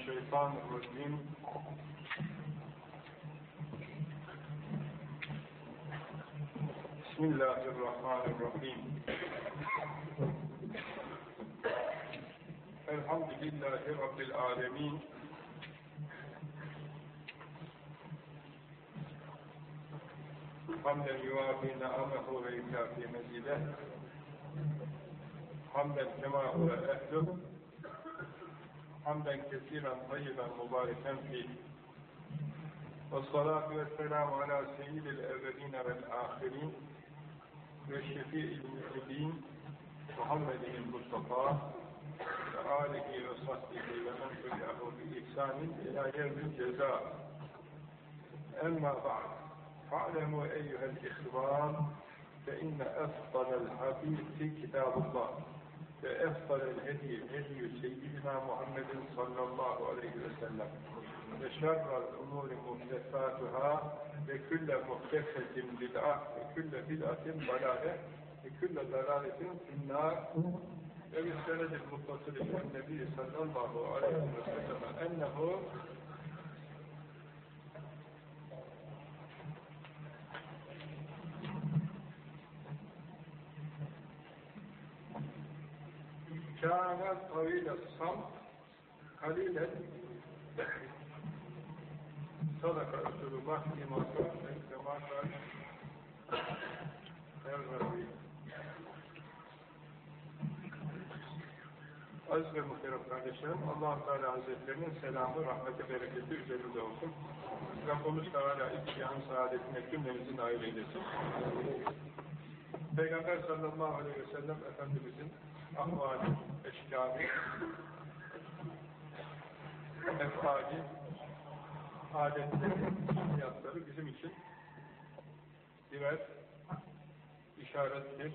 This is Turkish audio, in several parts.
الشيطان الرجيم. بسم الله الرحمن الرحيم. الحمد لله رب العالمين. حمدا يوافي نعمه ويكافي مزيده حمدا كما هو أهله. حمدا كثيرا طيبا مباركا فيه. والصلاة والسلام على سيد الأولين والآخرين والشفيع المسلمين محمد المصطفى وآله وصحبه ومن تبعه بإحسان إلى يوم الجزاء. أما بعد فاعلموا أيها الإخوان فإن أفضل الحديث كتاب الله. ve eftarel hediye hediye seyyidina Muhammedin sallallahu aleyhi ve sellem. Ve şerrel umuri muhtesatuhâ ve külle muhtefetin bid'ah ve külle bid'atin dalâle ve külle dalâletin finnâr. Ve müssenedil muttasılil nebi sallallahu aleyhi ve sellem ennehu Kâne tavîle sam kalilen sadaka Resulullah imasa ve temasa Errabi Aziz ve muhterem kardeşlerim, allah Teala Hazretlerinin selamı, rahmeti, bereketi üzerinde olsun. Rabbimiz Teala iktiyanın saadetine cümlemizin aile eylesin. Peygamber sallallahu aleyhi ve sellem Efendimizin ahvali, eşkâbi, efali, adetleri, hayatları bizim için birer işarettir.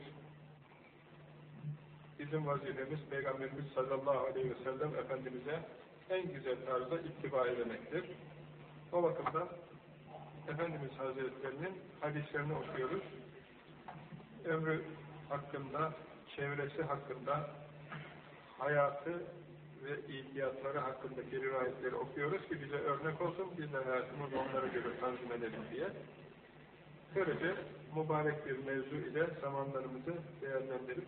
Bizim vazifemiz Peygamberimiz sallallahu aleyhi ve sellem Efendimiz'e en güzel tarzda ittiba etmektir. O bakımdan Efendimiz Hazretlerinin hadislerini okuyoruz. Ömrü hakkında, çevresi hakkında, hayatı ve ihtiyatları hakkındaki rivayetleri okuyoruz ki bize örnek olsun, biz de hayatımızı onlara göre tanzim edelim diye. Böylece mübarek bir mevzu ile zamanlarımızı değerlendirip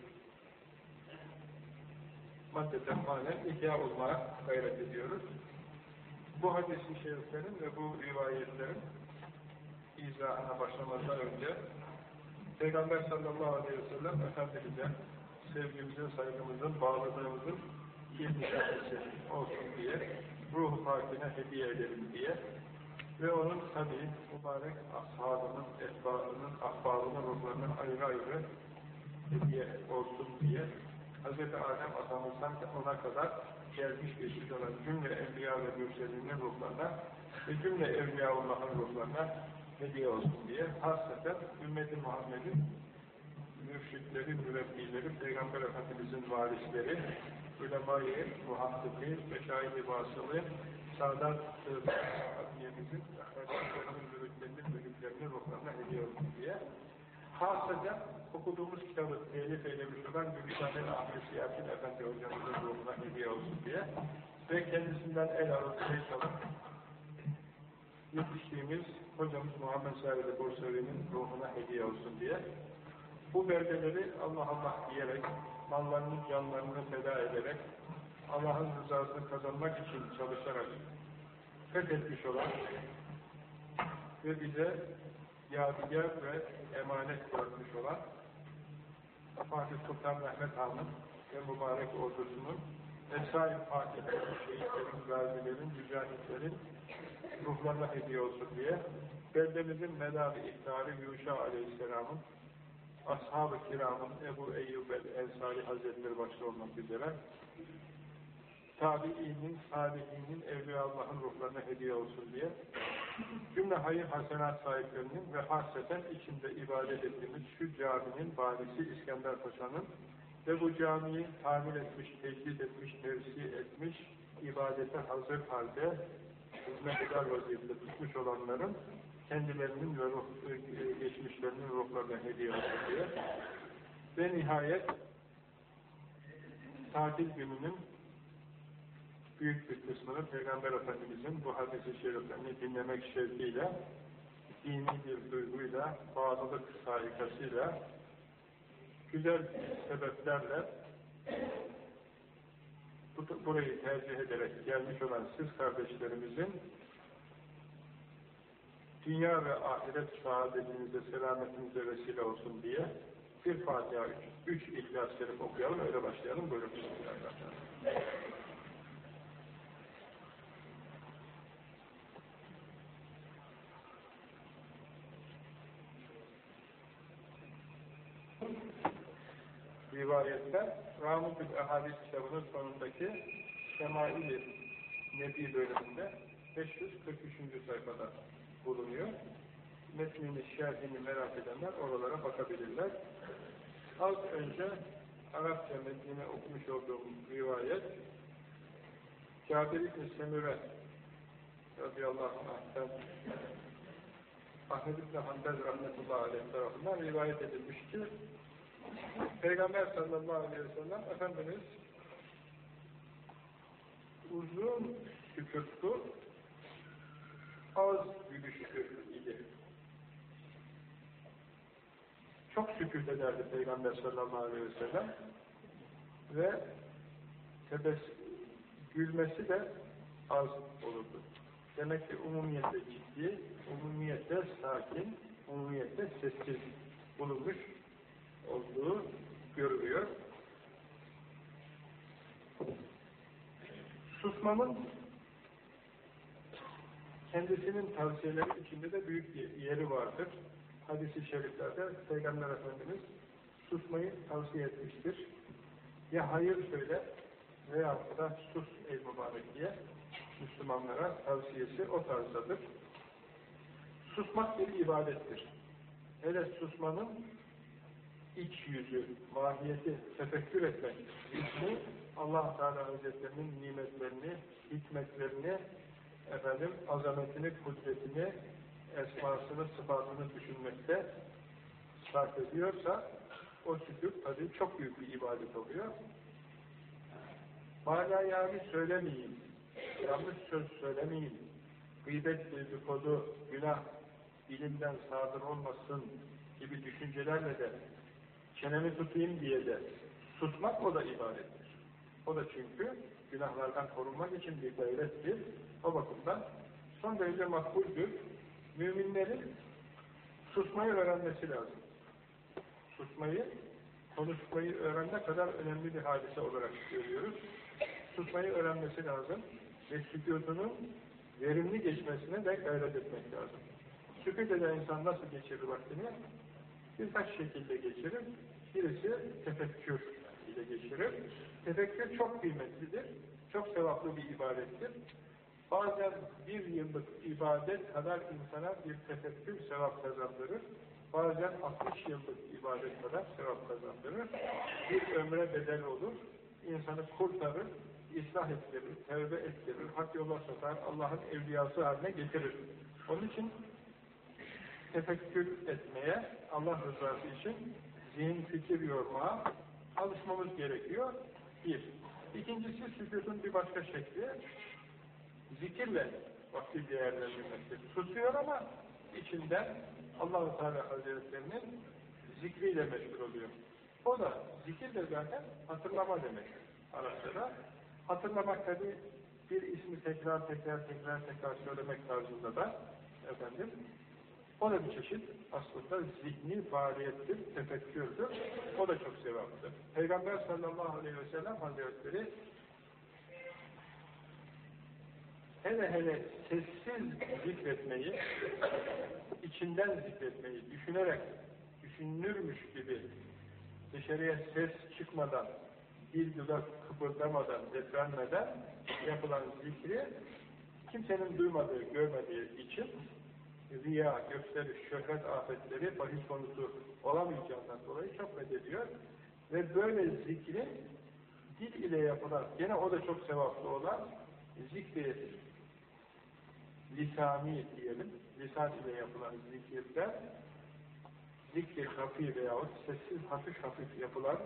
maddeden manen ihya olmaya gayret ediyoruz. Bu hadis-i şeriflerin ve bu rivayetlerin izahına başlamadan önce Peygamber sallallahu aleyhi ve sellem Efendimiz'e sevgimizin, saygımızın, bağlılığımızın bir nişanesi olsun diye ruh-u pakine hediye edelim diye ve onun tabi mübarek ashabının, etbaının, ahbarının ruhlarının ayrı ayrı hediye olsun diye Hz. Adem atamızdan ona kadar gelmiş geçmiş olan cümle evliya ve mürselinin ruhlarına ve cümle evliyaullahın ruhlarına hediye olsun diye hasreten ümmeti Muhammed'in mürşitleri, mürebbileri, Peygamber Efendimiz'in varisleri, ulema-i muhakkiki, meşahid-i basılı, Sadat-ı Adliyemizin, Efendimiz'in müritlerinin, müritlerinin ruhlarına hediye olsun diye. Hasreten okuduğumuz kitabı telif eylemiş olan Gülşah'ın Ahmet Siyasin Efendi hocamızın ruhuna hediye olsun diye ve kendisinden el alıp şey alıp yetiştiğimiz hocamız Muhammed Said Bursevi'nin ruhuna hediye olsun diye bu beldeleri Allah Allah diyerek, mallarını, canlarını feda ederek, Allah'ın rızasını kazanmak için çalışarak fethetmiş olan ve bize yadigar ve emanet bırakmış olan Fatih Sultan Mehmet Han'ın ve mübarek ordusunun Esra-i Fatihlerin, şehitlerin, gazilerin, mücahitlerin ruhlarına hediye olsun diye beldemizin medarı ihtarı Yuşa Aleyhisselam'ın Ashab-ı Kiram'ın Ebu Eyyub el-Ensari Hazretleri başta olmak üzere tabiinin, salihinin, Evliya Allah'ın ruhlarına hediye olsun diye cümle hayır hasenat sahiplerinin ve hasreten içinde ibadet ettiğimiz şu caminin banisi İskender Paşa'nın ve bu camiyi tamir etmiş, tecdid etmiş, tevsi etmiş, ibadete hazır halde hizmet eder vaziyette tutmuş olanların kendilerinin ve ruh, geçmişlerinin ruhlarına hediye olsun ve nihayet tatil gününün büyük bir kısmını Peygamber Efendimiz'in bu hadis-i şeriflerini dinlemek şevkiyle, dini bir duyguyla, bağlılık saikasıyla, güzel sebeplerle burayı tercih ederek gelmiş olan siz kardeşlerimizin dünya ve ahiret saadetinize, selametinize vesile olsun diye bir Fatiha, üç, üç İhlas Şerif okuyalım, öyle başlayalım. Buyurun. Rivayette Ramuzül Ehadis kitabının sonundaki Şemail-i Nebi bölümünde 543. sayfada bulunuyor. Metnini, şerhini merak edenler oralara bakabilirler. Az önce Arapça metnini okumuş olduğum rivayet Cabir İbni Semüre radıyallahu anh'ten Ahmet İbni Hanbel rahmetullahi aleyh tarafından rivayet edilmiş ki Peygamber sallallahu aleyhi ve sellem Efendimiz uzun sükutlu az gülüşlü idi. Çok sükut ederdi Peygamber sallallahu aleyhi ve sellem ve tebes, gülmesi de az olurdu. Demek ki umumiyette ciddi, umumiyette sakin, umumiyette sessiz bulunmuş olduğu görülüyor. Susmanın kendisinin tavsiyeleri içinde de büyük yeri vardır. Hadis-i şeriflerde Peygamber Efendimiz susmayı tavsiye etmiştir. Ya hayır söyle veya da sus ey mübarek diye Müslümanlara tavsiyesi o tarzdadır. Susmak bir ibadettir. Hele susmanın iç yüzü, mahiyeti tefekkür etmek, zihni allah Teala Hazretlerinin nimetlerini, hikmetlerini, efendim, azametini, kudretini, esmasını, sıfatını düşünmekte sarf ediyorsa o sükut tabi çok büyük bir ibadet oluyor. Mana yani söylemeyin, yanlış söz söylemeyin, gıybet, dedikodu, günah, ilimden sadır olmasın gibi düşüncelerle de çenemi tutayım diye de tutmak o da ibadettir. O da çünkü günahlardan korunmak için bir gayrettir. O bakımdan son derece makbuldür. Müminlerin susmayı öğrenmesi lazım. Susmayı, konuşmayı öğrenme kadar önemli bir hadise olarak görüyoruz. Susmayı öğrenmesi lazım ve sükutunun verimli geçmesine de gayret etmek lazım. Sükut eden insan nasıl geçirir vaktini? birkaç şekilde geçirir. Birisi tefekkür ile geçirir. Tefekkür çok kıymetlidir. Çok sevaplı bir ibadettir. Bazen bir yıllık ibadet kadar insana bir tefekkür sevap kazandırır. Bazen 60 yıllık ibadet kadar sevap kazandırır. Bir ömre bedel olur. İnsanı kurtarır, ıslah ettirir, tevbe ettirir, hak yola sokar, Allah'ın evliyası haline getirir. Onun için tefekkür etmeye, Allah rızası için zihin fikir yormaya alışmamız gerekiyor. Bir. İkincisi sükutun bir başka şekli zikirle vakti değerlendirmektir. Susuyor ama içinden Allah-u Teala Hazretlerinin zikriyle meşgul oluyor. O da zikir de zaten hatırlama demek. Arapçada. Hatırlamak tabi bir ismi tekrar tekrar tekrar tekrar söylemek tarzında da efendim o da bir çeşit aslında zihni faaliyettir, tefekkürdür. O da çok sevaplıdır. Peygamber sallallahu aleyhi ve sellem hazretleri hele hele sessiz zikretmeyi, içinden zikretmeyi düşünerek, düşünülürmüş gibi dışarıya ses çıkmadan, dil dudak kıpırdamadan, depremeden yapılan zikri kimsenin duymadığı, görmediği için riya, gösteriş, şöhret afetleri bahis konusu olamayacağından dolayı çok medediyor. Ve böyle zikri dil ile yapılan, gene o da çok sevaplı olan zikri lisani diyelim, lisan ile yapılan zikirler zikri hafi veyahut sessiz hafif hafif yapılan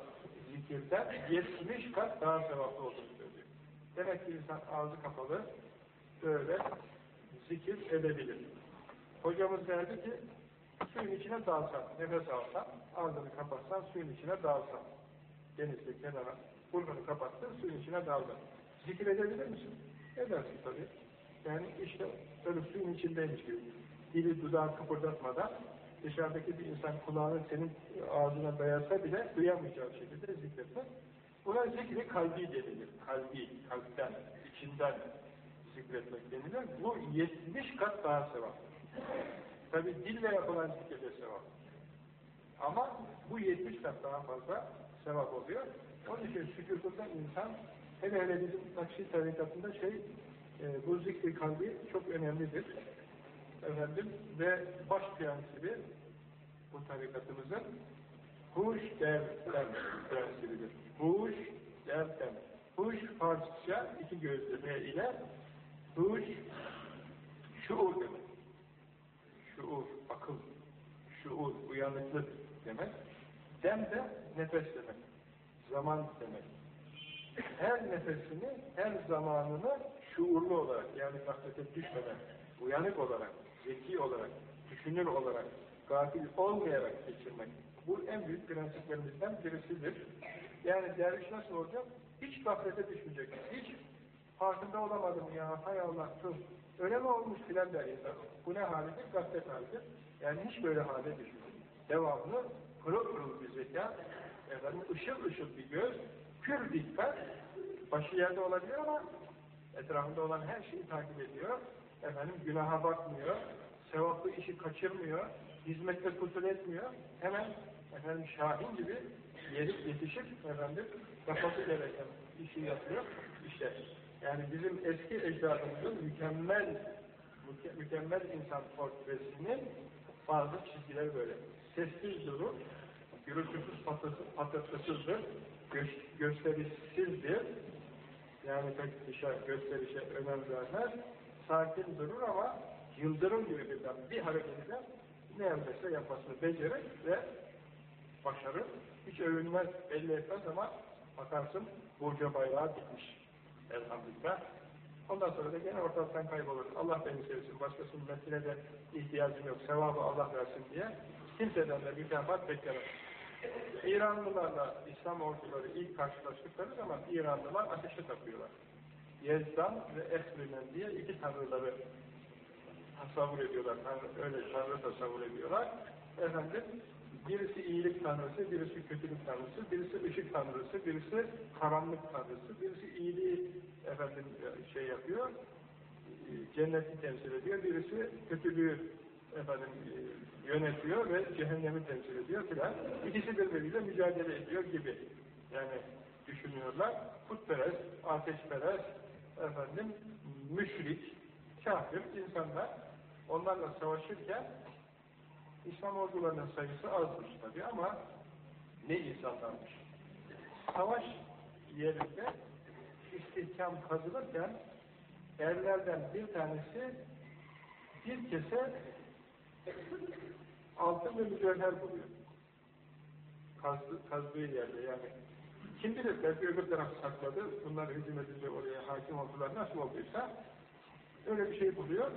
zikirden 70 kat daha sevaplı olduğunu söylüyor. Demek ki insan ağzı kapalı böyle zikir edebilir. Hocamız derdi ki suyun içine dalsan, nefes alsan, ağzını kapatsan, suyun içine dalsan. Denizde kenara, burnunu kapattın, suyun içine daldın. Zikir edebilir misin? Edersin tabii. Yani işte öyle suyun içindeymiş gibi. Dili dudağı kıpırdatmadan dışarıdaki bir insan kulağını senin ağzına dayasa bile duyamayacağı şekilde zikretmek. Buna zikri kalbi denilir. Kalbi, kalpten, içinden zikretmek denilir. Bu 70 kat daha sevap. Tabi dille yapılan zikirde sevap. Ama bu 70 kat daha fazla sevap oluyor. Onun için sükutundan insan hele hele bizim Nakşi tarikatında şey e, bu zikri kalbi çok önemlidir. Efendim ve baş prensibi bu tarikatımızın huş derden prensibidir. Huş derden. Huş Farsça iki gözlü V ile huş şuur demek. Şuur, akıl, şuur, uyanıklık demek. Dem de nefes demek. Zaman demek. Her nefesini, her zamanını şuurlu olarak yani gaflete düşmeden, uyanık olarak, zeki olarak, düşünür olarak, gafil olmayarak geçirmek. Bu en büyük prensiplerimizden birisidir. Yani derviş nasıl olacak? Hiç gaflete düşmeyecek. Hiç farkında olamadım ya, hay Allah, dur. Öyle mi olmuş filan der insan. Bu ne halidir? Gaflet halidir. Yani hiç böyle hale düşmeyecek. Devamlı pırıl pırıl bir zeka, efendim, ışıl ışıl bir göz, pür dikkat, başı yerde olabilir ama etrafında olan her şeyi takip ediyor. Efendim günaha bakmıyor, sevaplı işi kaçırmıyor, hizmette kusur etmiyor. Hemen efendim Şahin gibi yeri yetişip efendim yapması gereken işi yapıyor. İşte yani bizim eski ecdadımızın mükemmel mükemmel insan portresinin bazı çizgileri böyle. Sessiz durur, gürültüsüz patırtısızdır, gö gösterişsizdir. Yani pek dışa gösterişe önem vermez. Sakin durur ama yıldırım gibi birden bir hareketiyle ne yapması yapmasını becerir ve başarır. Hiç övünmez, belli etmez ama bakarsın burca bayrağı bitmiş. Elhamdülillah. Ondan sonra da gene ortalıktan kaybolur. Allah beni sevsin, başkasının meselede ihtiyacım yok, sevabı Allah versin diye kimseden de mükafat beklemez. İranlılarla İslam orduları ilk karşılaştıkları zaman İranlılar ateşe tapıyorlar. Yezdan ve Esrinen diye iki tanrıları tasavvur ediyorlar. Tanrı, öyle tanrı tasavvur ediyorlar. Efendim, birisi iyilik tanrısı, birisi kötülük tanrısı, birisi ışık tanrısı, birisi karanlık tanrısı, birisi iyiliği efendim şey yapıyor, cenneti temsil ediyor, birisi kötülüğü efendim yönetiyor ve cehennemi temsil ediyor filan. İkisi birbiriyle mücadele ediyor gibi. Yani düşünüyorlar. Putperest, ateşperest, efendim müşrik, kafir insanlar onlarla savaşırken İslam ordularının sayısı azmış tabi ama ne insanlarmış. Savaş yerinde istihkam kazılırken erlerden bir tanesi bir kese altın ve mücevher buluyor. Kazdı, kazdığı yerde yani. Kim bilir belki öbür taraf sakladı, bunlar hücum edince oraya hakim oldular, nasıl olduysa öyle bir şey buluyor,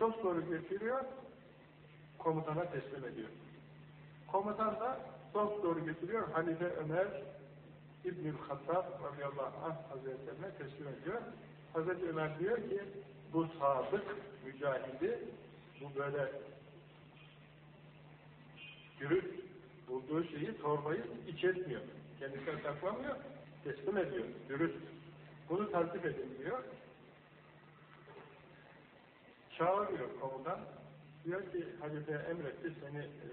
dost doğru götürüyor, komutana teslim ediyor. Komutan da dost doğru getiriyor, Halife Ömer İbnül Hattab radıyallahu anh hazretlerine teslim ediyor. Hazreti Ömer diyor ki, bu sadık mücahidi, bu böyle dürüst bulduğu şeyi, torbayı iç etmiyor. Kendisine saklamıyor, teslim ediyor, dürüst. Bunu takip edin diyor. Çağırıyor komutan. Diyor ki halife emretti seni e,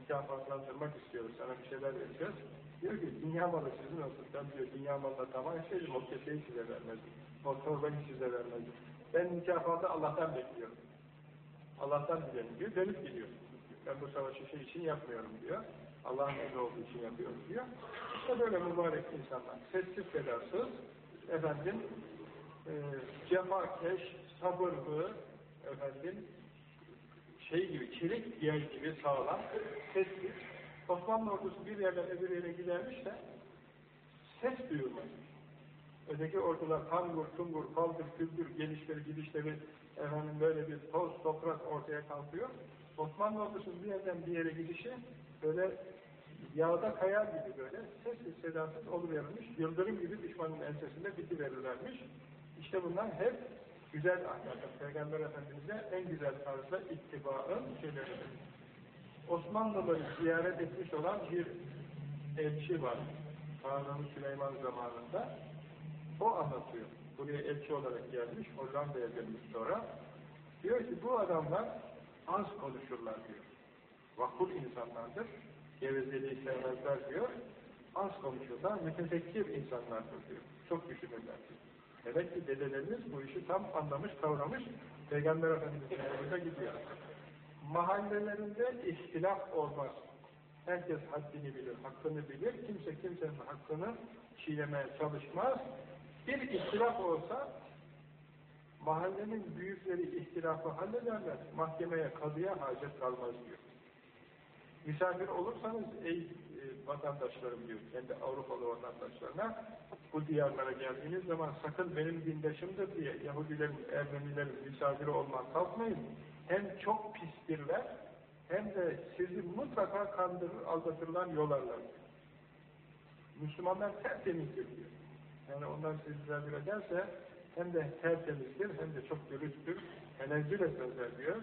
mükafatlandırmak istiyoruz, sana bir şeyler vereceğiz. Diyor ki dünya malı sizin olsun. Ben diyor dünya malına tamam etseydim o keseyi size vermezdim. O torbayı size vermezdim. Ben mükafatı Allah'tan bekliyorum. Allah'tan dilerim diyor, dönüp gidiyor. Ben bu savaşı şey için yapmıyorum diyor. Allah'ın emri olduğu için yapıyorum diyor. İşte böyle mübarek insanlar. Sessiz sedasız, efendim, e, cefakeş, sabırlı, efendim, şey gibi, çelik yer gibi sağlam, sessiz. Osmanlı ordusu bir yerden öbür yere gidermiş de ses duyulmaz. Öteki ordular tangur, tungur, kaldır, küldür, gelişleri, gidişleri, efendim böyle bir toz, toprak ortaya kalkıyor. Osmanlı ordusunun bir yerden bir yere gidişi böyle yağda kayar gibi böyle sessiz sedasız oluverilmiş, yıldırım gibi düşmanın ensesinde bitiverirlermiş. İşte bunlar hep güzel ahlakın, Peygamber Efendimiz'e en güzel tarzda ittibaın şeyleridir. Osmanlıları ziyaret etmiş olan bir elçi var. Kanuni Süleyman zamanında. O anlatıyor. Buraya elçi olarak gelmiş, Hollanda'ya gelmiş sonra. Diyor ki bu adamlar az konuşurlar diyor. Vakur insanlardır, gevezeliği sevmezler diyor. Az konuşurlar, mütefekkir insanlardır diyor. Çok düşünürler diyor. Demek ki dedelerimiz bu işi tam anlamış, kavramış, Peygamber Efendimiz'in yolunda gidiyor. Mahallelerinde ihtilaf olmaz. Herkes haddini bilir, hakkını bilir. Kimse kimsenin hakkını çiğnemeye çalışmaz. Bir ihtilaf olsa mahallenin büyükleri ihtilafı hallederler. Mahkemeye, kadıya hacet kalmaz diyor. Misafir olursanız ey vatandaşlarım diyor, kendi Avrupalı vatandaşlarına bu diyarlara geldiğiniz zaman sakın benim dindaşımdır diye Yahudilerin, Ermenilerin misafiri olmak kalkmayın. Hem çok pistirler, hem de sizi mutlaka kandırır, aldatırlar, yolarlar. Müslümanlar tertemizdir diyor. Yani onlar sizi misafir ederse hem de tertemizdir, hem de çok dürüsttür, tenezzül etmezler diyor,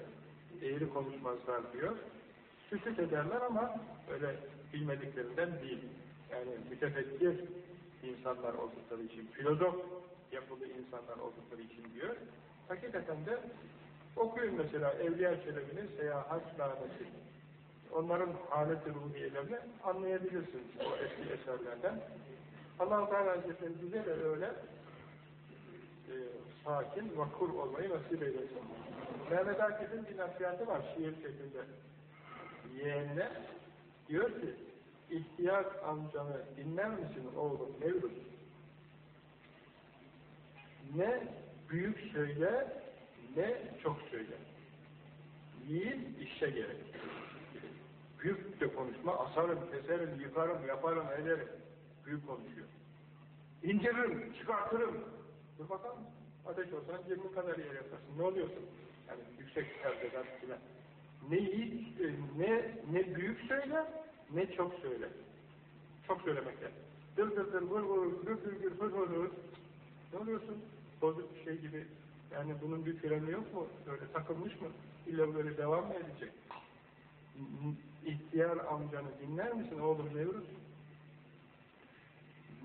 eğri konuşmazlar diyor. Sükut ederler ama öyle bilmediklerinden değil. Yani mütefekkir insanlar oldukları için, filozof yapılı insanlar oldukları için diyor. Hakikaten de okuyun mesela Evliya Çelebi'nin Seyahat Laneti. Onların haleti ruhiyelerini anlayabilirsiniz o eski eserlerden. Allah-u Teala Hazretleri bize de öyle e, sakin, vakur olmayı nasip eylesin. Mehmet Akif'in bir nasihatı var şiir şeklinde. Yeğenine diyor ki, ihtiyar amcanı dinler misin oğlum Nevruz? Ne büyük söyle, ne çok söyle. Yiğit işe gerek. Büyük de konuşma, asarım, keserim, yıkarım, yaparım, ederim. Büyük konuşuyor. İnciririm, çıkartırım. Dur bakalım, ateş olsan 20 kadar yer yaparsın. Ne oluyorsun? Yani yüksek perdeden filan. Ne yiğit, e, ne, ne büyük söyle, ne çok söyle. Çok söylemekle. Dır dır dır, vur vur, gür gür gür, hır hır. Ne oluyorsun? Bozuk bir şey gibi. Yani bunun bir freni yok mu? Böyle takılmış mı? İlla böyle devam mı edecek? İhtiyar amcanı dinler misin oğlum Nevruz?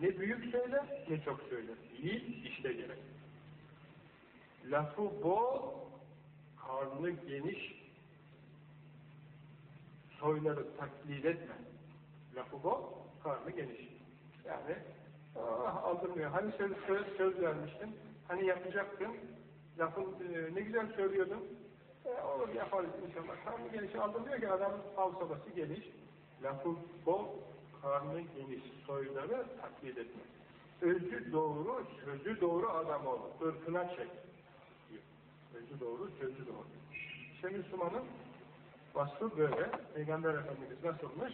Ne büyük söyle, ne çok söyle. Yiğit işte gerek. Lafı bol, karnı geniş, soyları taklit etme. Lafı bol, karnı geniş. Yani ah, aldırmıyor. Hani söz, söz, söz vermiştin, hani yapacaktın, lafın e, ne güzel söylüyordun, e, olur yaparız inşallah. Karnı geniş aldırmıyor ki adamın falsafası geniş, lafı bol, karnı geniş, soyları taklit etme. Özü doğru, sözü doğru adam ol, ırkına çek. Diyor. Özü doğru, sözü doğru. İşte Müslümanın vasfı böyle. Peygamber Efendimiz nasılmış?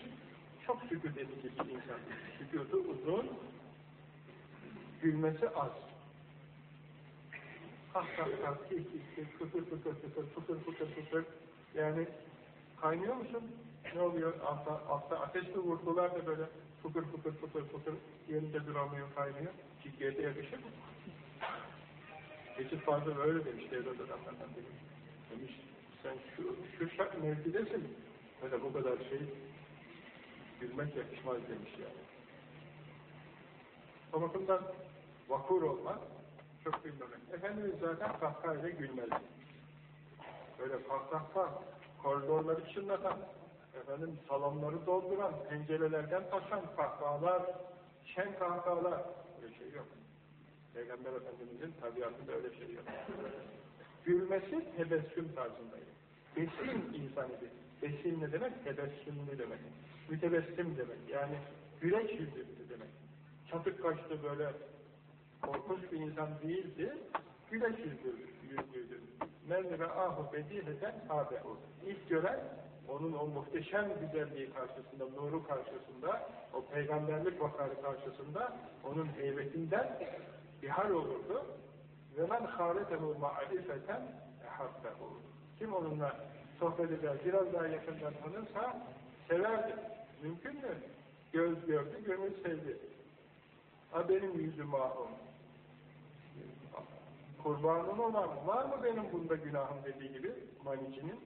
Çok edici bir insan. Sükutu uzun, gülmesi az. Kah kah kah, kih kih kih, kıtır kıtır, kıtır kıtır kıtır. Yani kaynıyor musun? Ne oluyor? Altta, altta ateş mi vurdular da böyle fıkır fıkır fıkır fıkır yerinde duramıyor, kaynıyor. Ciddiyete yakışır mı? Geçit fazla böyle demiş devlet adamlardan demiş. Demiş, sen şu, şu şart mevkidesin. Böyle bu kadar şey gülmek yakışmaz demiş yani. O bakımdan vakur olmak, çok gülmemek. Efendimiz zaten kahkahayla gülmez. Böyle kahkaha, koridorları çınlatan, efendim salonları dolduran, pencerelerden taşan kahkahalar, şen kahkahalar, öyle şey yok. Peygamber Efendimiz'in tabiatında öyle şey yok. Gülmesi tebessüm tarzındaydı. Besim insan idi. Besim ne demek? Tebessümlü demek. Mütebessim demek. Yani güneş yüzlü demek. Çatık kaçtı böyle korkunç bir insan değildi. Güneş yüzlü, yüzlüydü. Men ahu bediheten tabe'u. İlk gören onun o muhteşem güzelliği karşısında, nuru karşısında, o peygamberlik vakarı karşısında onun heybetinden bir olurdu. Men hâletehu ma'arifeten ehabbehu. Kim onunla sohbet eder, biraz daha yakından tanırsa severdi. Mümkün mü? Göz gördü, gönül sevdi. Ha benim yüzüm ahım. Kurbanım olan var mı benim bunda günahım dediği gibi manicinin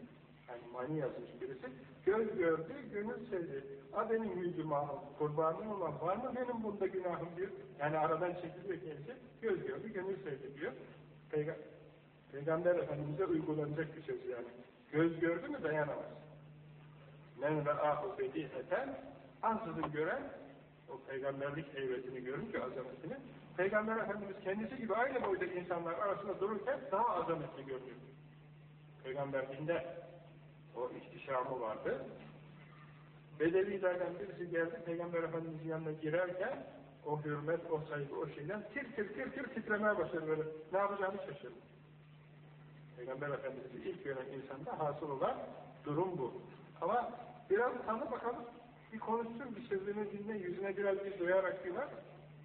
yani mani yazmış birisi göz gördü, gönül sevdi. Ha benim yüzüm ahım, kurbanım olan var mı benim bunda günahım diyor. Yani aradan çekiliyor kendisi, göz gördü, gönül sevdi diyor. Peyg Peygamber Efendimiz'e uygulanacak bir söz yani. Göz gördü mü dayanamaz. Men re'ahu bediheten ansızın gören o peygamberlik heybetini görünce azametini Peygamber Efendimiz kendisi gibi aynı boyda insanlar arasında dururken daha azametli görünüyor. Peygamberliğinde o ihtişamı vardı. Bedevilerden birisi geldi, Peygamber Efendimiz'in yanına girerken o hürmet, o saygı, o şeyden tir tir tir tir titremeye başladı böyle. Ne yapacağını şaşırdı. Peygamber Efendimiz'i ilk gören insanda hasıl olan durum bu. Ama biraz tanı bakalım, bir konuşsun, bir sözünü dinle, yüzüne biraz bir duyarak güler.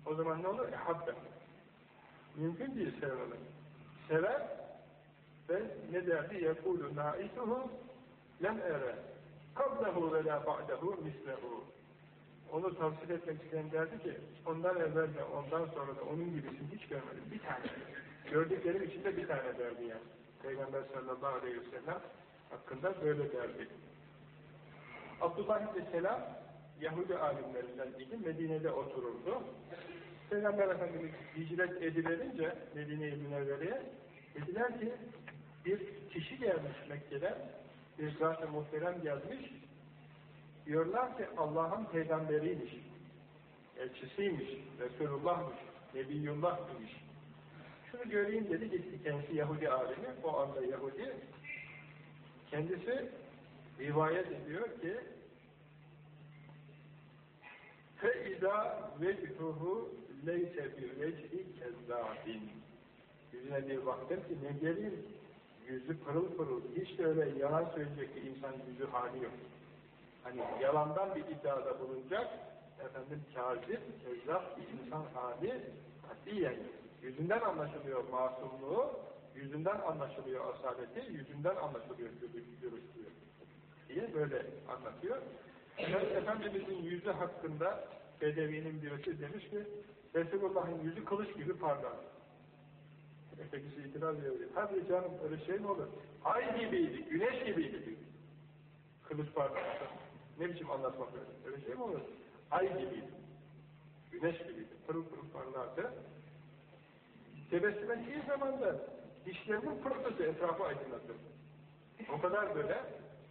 O zaman ne olur? Ehabbe. Mümkün değil sevmemek. Sever ve ne derdi? يَقُولُ نَائِسُهُ lem ere kablehu ve la ba'dehu mislehu onu tavsiye etmek isteyen derdi ki ondan evvel de ondan sonra da onun gibisini hiç görmedim. Bir tane. Gördüklerim içinde bir tane derdi yani. Peygamber sallallahu aleyhi ve sellem hakkında böyle derdi. Abdullah ibn Selam Yahudi alimlerinden idi. Medine'de otururdu. Peygamber Efendimiz hicret ediverince Medine-i Münevvere'ye dediler ki bir kişi gelmiş Mekke'den bir zat-ı muhterem gelmiş diyorlar ki Allah'ın peygamberiymiş elçisiymiş, Resulullah'mış, Nebiyullah imiş. Şunu göreyim dedi gitti kendisi Yahudi alimi, o anda Yahudi. Kendisi rivayet ediyor ki فَاِذَا وَجْهُهُ لَيْسَ بِوَجْهِ كَذَّابٍ Yüzüne bir baktım ki ne geleyim, yüzü pırıl pırıl, hiç de öyle yalan söyleyecek bir insan yüzü hali yok. Hani yalandan bir iddiada bulunacak, efendim kazip, kezzap insan hali katiyen yüzünden anlaşılıyor masumluğu, yüzünden anlaşılıyor asaleti, yüzünden anlaşılıyor dürüstlüğü diye böyle anlatıyor. Efendimizin yüzü hakkında Bedevi'nin birisi demiş ki Resulullah'ın yüzü kılıç gibi parlar. Ötekisi itiraz ediyor. Hadi canım öyle şey mi olur? Ay gibiydi, güneş gibiydi diyor. Kılıç parlarsa. Ne biçim anlatmak öyle? Öyle şey mi olur? Ay gibiydi. Güneş gibiydi. Pırıl pırıl parlardı. Tebessüm ettiği zaman da dişlerinin pırtısı etrafı aydınlatır. O kadar böyle,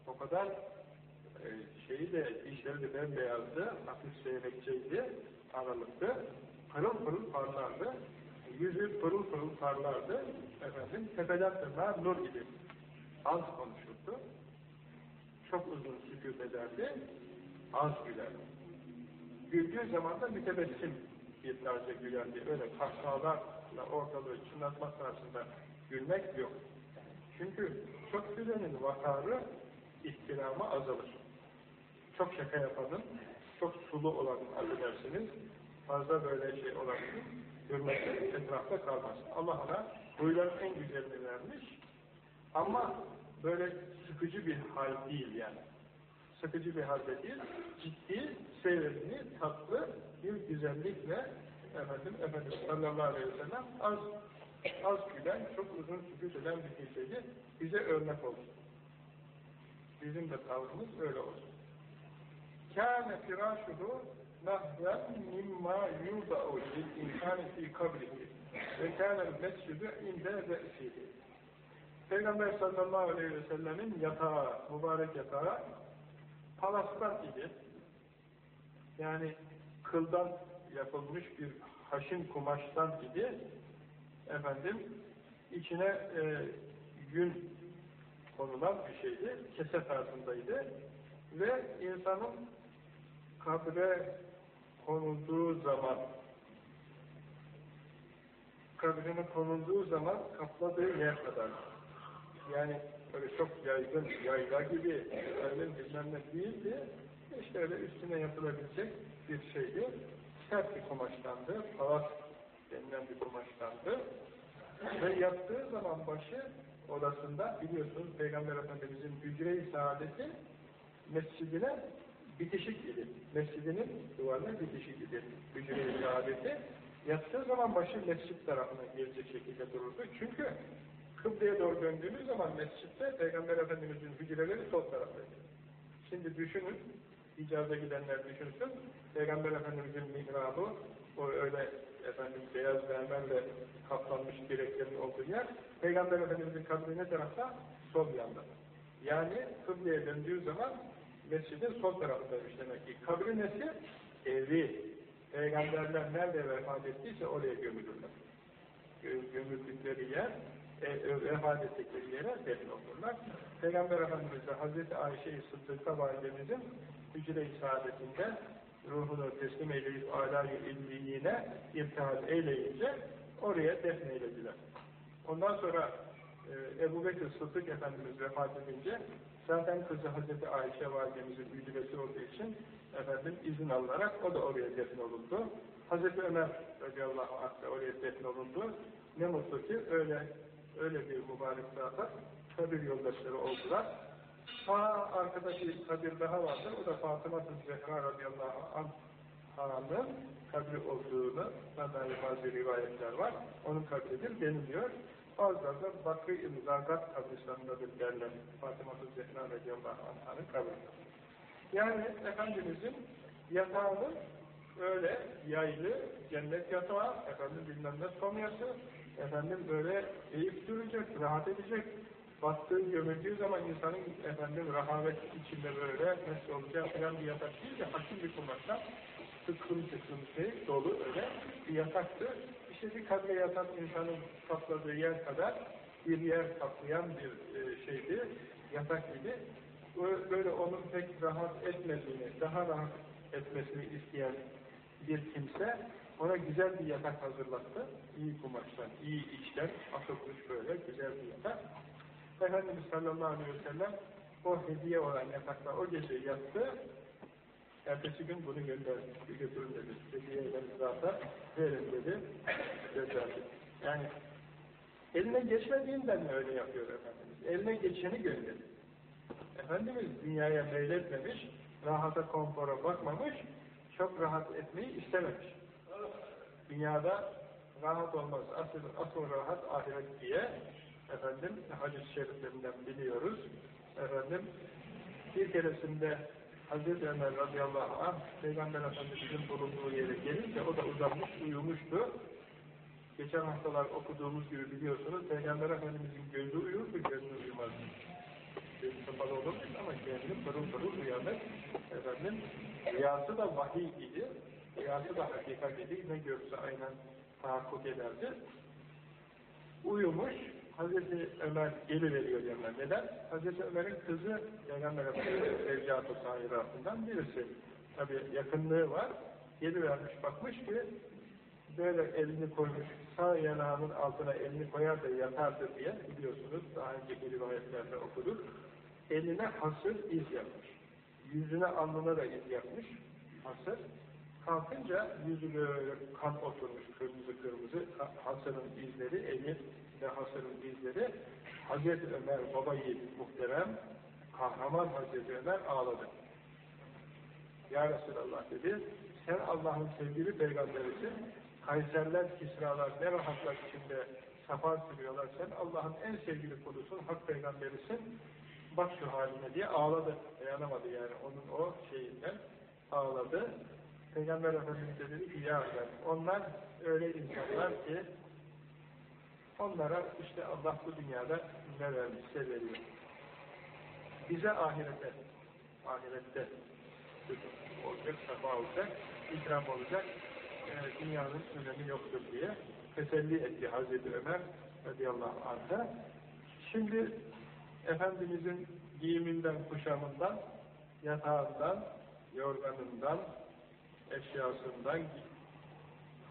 o kadar e, şeyi de, dişleri de bembeyazdı, hafif seyrekçeydi, aralıktı, pırıl pırıl parlardı, yüzü pırıl pırıl parlardı, efendim, tepeden tırnağa nur gibi. Az konuşurdu, çok uzun sükût ederdi, az gülerdi. Güldüğü zaman da mütebessim bir tarzda gülerdi. Öyle kahkahalarla ortalığı çınlatmak tarzında gülmek yok. Çünkü çok gülenin vakarı ihtiramı azalır. Çok şaka yapanın, çok sulu olanın affedersiniz, fazla böyle şey olanın hürmeti etrafta kalmaz. Allah ona huyların en güzelini vermiş ama böyle sıkıcı bir hal değil yani. Sıkıcı bir halde değil, ciddi, seyredini, tatlı bir güzellikle efendim, efendim sallallahu aleyhi ve sellem az, az gülen, çok uzun sükut eden bir kimseydi. Bize örnek olsun. Bizim de tavrımız öyle olsun. Kâne firâşuhu nahven mimma yuda'u lil insani fi kabrihi ve kâne mescidu inde re'sihi Peygamber sallallahu aleyhi ve sellemin yatağı, mübarek yatağı palastan idi. Yani kıldan yapılmış bir haşin kumaştan idi. Efendim, içine e, yün konulan bir şeydi. Kese tarzındaydı. Ve insanın kabre konulduğu zaman kabrine konulduğu zaman kapladığı yer kadar. Yani böyle çok yaygın, yayla gibi efendim bilmem ne değildi. İşte öyle üstüne yapılabilecek bir şeydi. Sert bir kumaştandı. Palas denilen bir kumaştandı. Ve yattığı zaman başı odasında biliyorsunuz Peygamber Efendimizin hücre-i saadeti mescidine bitişik idi. Mescidinin duvarına bitişik idi. Hücre-i saadeti. Yattığı zaman başı mescit tarafına gelecek şekilde dururdu. Çünkü kıbleye doğru döndüğünüz zaman mescitte Peygamber Efendimizin hücreleri sol taraftaydı. Şimdi düşünün, icaza gidenler düşünsün, Peygamber Efendimizin mihrabı, o öyle efendim beyaz mermerle kaplanmış direklerin olduğu yer, Peygamber Efendimizin kabri ne tarafta? Sol yanda. Yani kıbleye döndüğü zaman mescidin sol tarafındaymış demek ki. Kabri nesi? Evi. Peygamberler nerede vefat ettiyse oraya gömülürler. Gömüldükleri yer, e, vefat ettikleri yere defin olurlar. Peygamber Efendimiz de Hazreti Ayşe-i Sıddık'a validemizin hücre-i saadetinde ruhunu teslim eyleyip âlâ-i illiyine irtihal eyleyince oraya defneylediler. Ondan sonra e, Ebu Bekir Sıddık Efendimiz vefat edince zaten kızı Hazreti Ayşe validemizin hücresi olduğu için efendim izin alınarak o da oraya defin olundu. Hazreti Ömer radıyallahu anh da oraya defin olundu. Ne mutlu ki öyle öyle bir mübarek zata kabir yoldaşları oldular. Sağ arkadaki kabir daha vardır. O da Fatıma Zehra radıyallahu anh Hanım'ın kabri olduğunu bazı rivayetler var. Onun kabridir deniliyor. Bazıları da Bakı-i Zargat kabristanındadır derler. Fatıma Zehra radıyallahu anh'ın kabri. Yani Efendimizin yatağının öyle yaylı, cennet yatağı, efendim bilmem ne somyası, efendim böyle eğip duracak, rahat edecek. Bastığı, gömüldüğü zaman insanın efendim rahavet içinde böyle mesle olacağı falan bir yatak değil de hakim bir kumaştan tıklım tıklım şey, dolu öyle bir yataktı. Bir kadre yatan insanın kapladığı yer kadar bir yer kaplayan bir e, şeydi, yatak idi. Böyle onun pek rahat etmediğini, daha rahat etmesini isteyen bir kimse ona güzel bir yatak hazırlattı. İyi kumaştan, iyi işten asılmış böyle güzel bir yatak. Efendimiz sallallahu aleyhi ve sellem o hediye olan yatakta o gece yattı. Ertesi gün bunu gönderdi. Bir götürün dedi. Hediye eden zata verin dedi. Gönderdi. Yani eline geçmediğinden mi öyle yapıyor Efendimiz? Eline geçeni gönderdi. Efendimiz dünyaya meyletmemiş, rahata konfora bakmamış, çok rahat etmeyi istememiş. Dünyada rahat olmaz. Asıl, asıl rahat ahiret diye efendim hadis-i şeriflerinden biliyoruz. Efendim bir keresinde Hazreti Ömer radıyallahu anh Peygamber Efendimiz'in bulunduğu yere gelince o da uzanmış, uyumuştu. Geçen haftalar okuduğumuz gibi biliyorsunuz Peygamber Efendimiz'in gözü uyurdu, gözü uyumazdı. Gözü kapalı olurdu ama kendini pırıl pırıl uyanır. Efendim, rüyası da vahiy idi. Rüyası da hakikat idi. Ne görse aynen tahakkuk ederdi. Uyumuş, Hazreti Ömer geliveriyor yanına. Neden? Hazreti Ömer'in kızı Peygamber Efendimiz Evcatu sahiratından birisi. Tabi yakınlığı var. Gelivermiş bakmış ki böyle elini koymuş, sağ yanağının altına elini koyar da yatardı diye biliyorsunuz daha önceki rivayetlerde okuduk. Eline hasır iz yapmış. Yüzüne alnına da iz yapmış. Hasır. Kalkınca yüzü böyle kan oturmuş, kırmızı kırmızı hasırın izleri, eli ve hasırın izleri. Hazreti Ömer baba yiğit muhterem, kahraman Hazreti Ömer ağladı. Ya Resulallah dedi, sen Allah'ın sevgili peygamberisin, Kayserler, Kisralar ne rahatlar içinde safa sürüyorlar, sen Allah'ın en sevgili kulusun, hak peygamberisin, bak şu haline diye ağladı. Dayanamadı yani onun o şeyinden ağladı. Peygamber Efendimiz ben, onlar öyle insanlar ki onlara işte Allah bu dünyada ne vermişse veriyor. Bize ahirete ahirette olacak, safa olacak, ikram olacak, e, dünyanın önemi yoktur diye teselli etti Hazreti Ömer radıyallahu anh'a. Şimdi Efendimizin giyiminden, kuşamından, yatağından, yorganından, eşyasından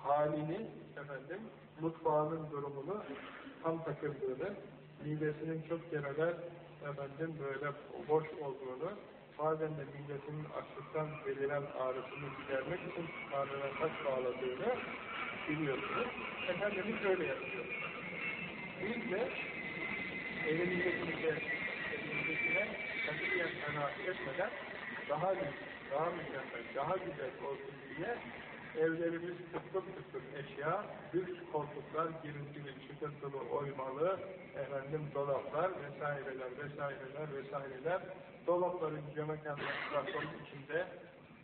halini, efendim, mutfağının durumunu, tam takıldığını, midesinin çok kereler efendim böyle boş olduğunu, bazen de midesinin açlıktan beliren ağrısını gidermek için karnına taş bağladığını biliyorsunuz. Efendimiz öyle yapıyor. Biz de elimizdekine, elimizdekine katiyen kanaat etmeden daha büyük, daha mükemmel, daha güzel olsun diye evlerimiz tıklım tıklım eşya, lüks koltuklar, girintili, çıkıntılı, oymalı, efendim dolaplar vesaireler, vesaireler, vesaireler, dolapların camekanların içinde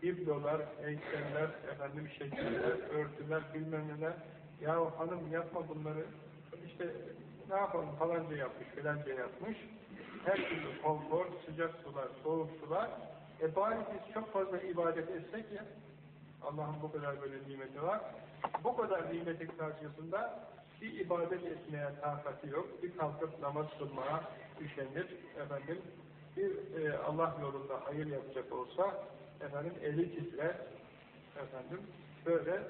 biblolar, heykeller, efendim şekiller, örtüler, bilmem neler. Ya hanım yapma bunları. İşte ne yapalım falanca yapmış, filanca yapmış. Her türlü konfor, sıcak sular, soğuk sular. E bari biz çok fazla ibadet etsek ya, Allah'ın bu kadar böyle nimeti var. Bu kadar nimetin karşısında bir ibadet etmeye takati yok. Bir kalkıp namaz kılmaya üşenir. Efendim, bir e, Allah yolunda hayır yapacak olsa efendim eli titrer. Efendim, böyle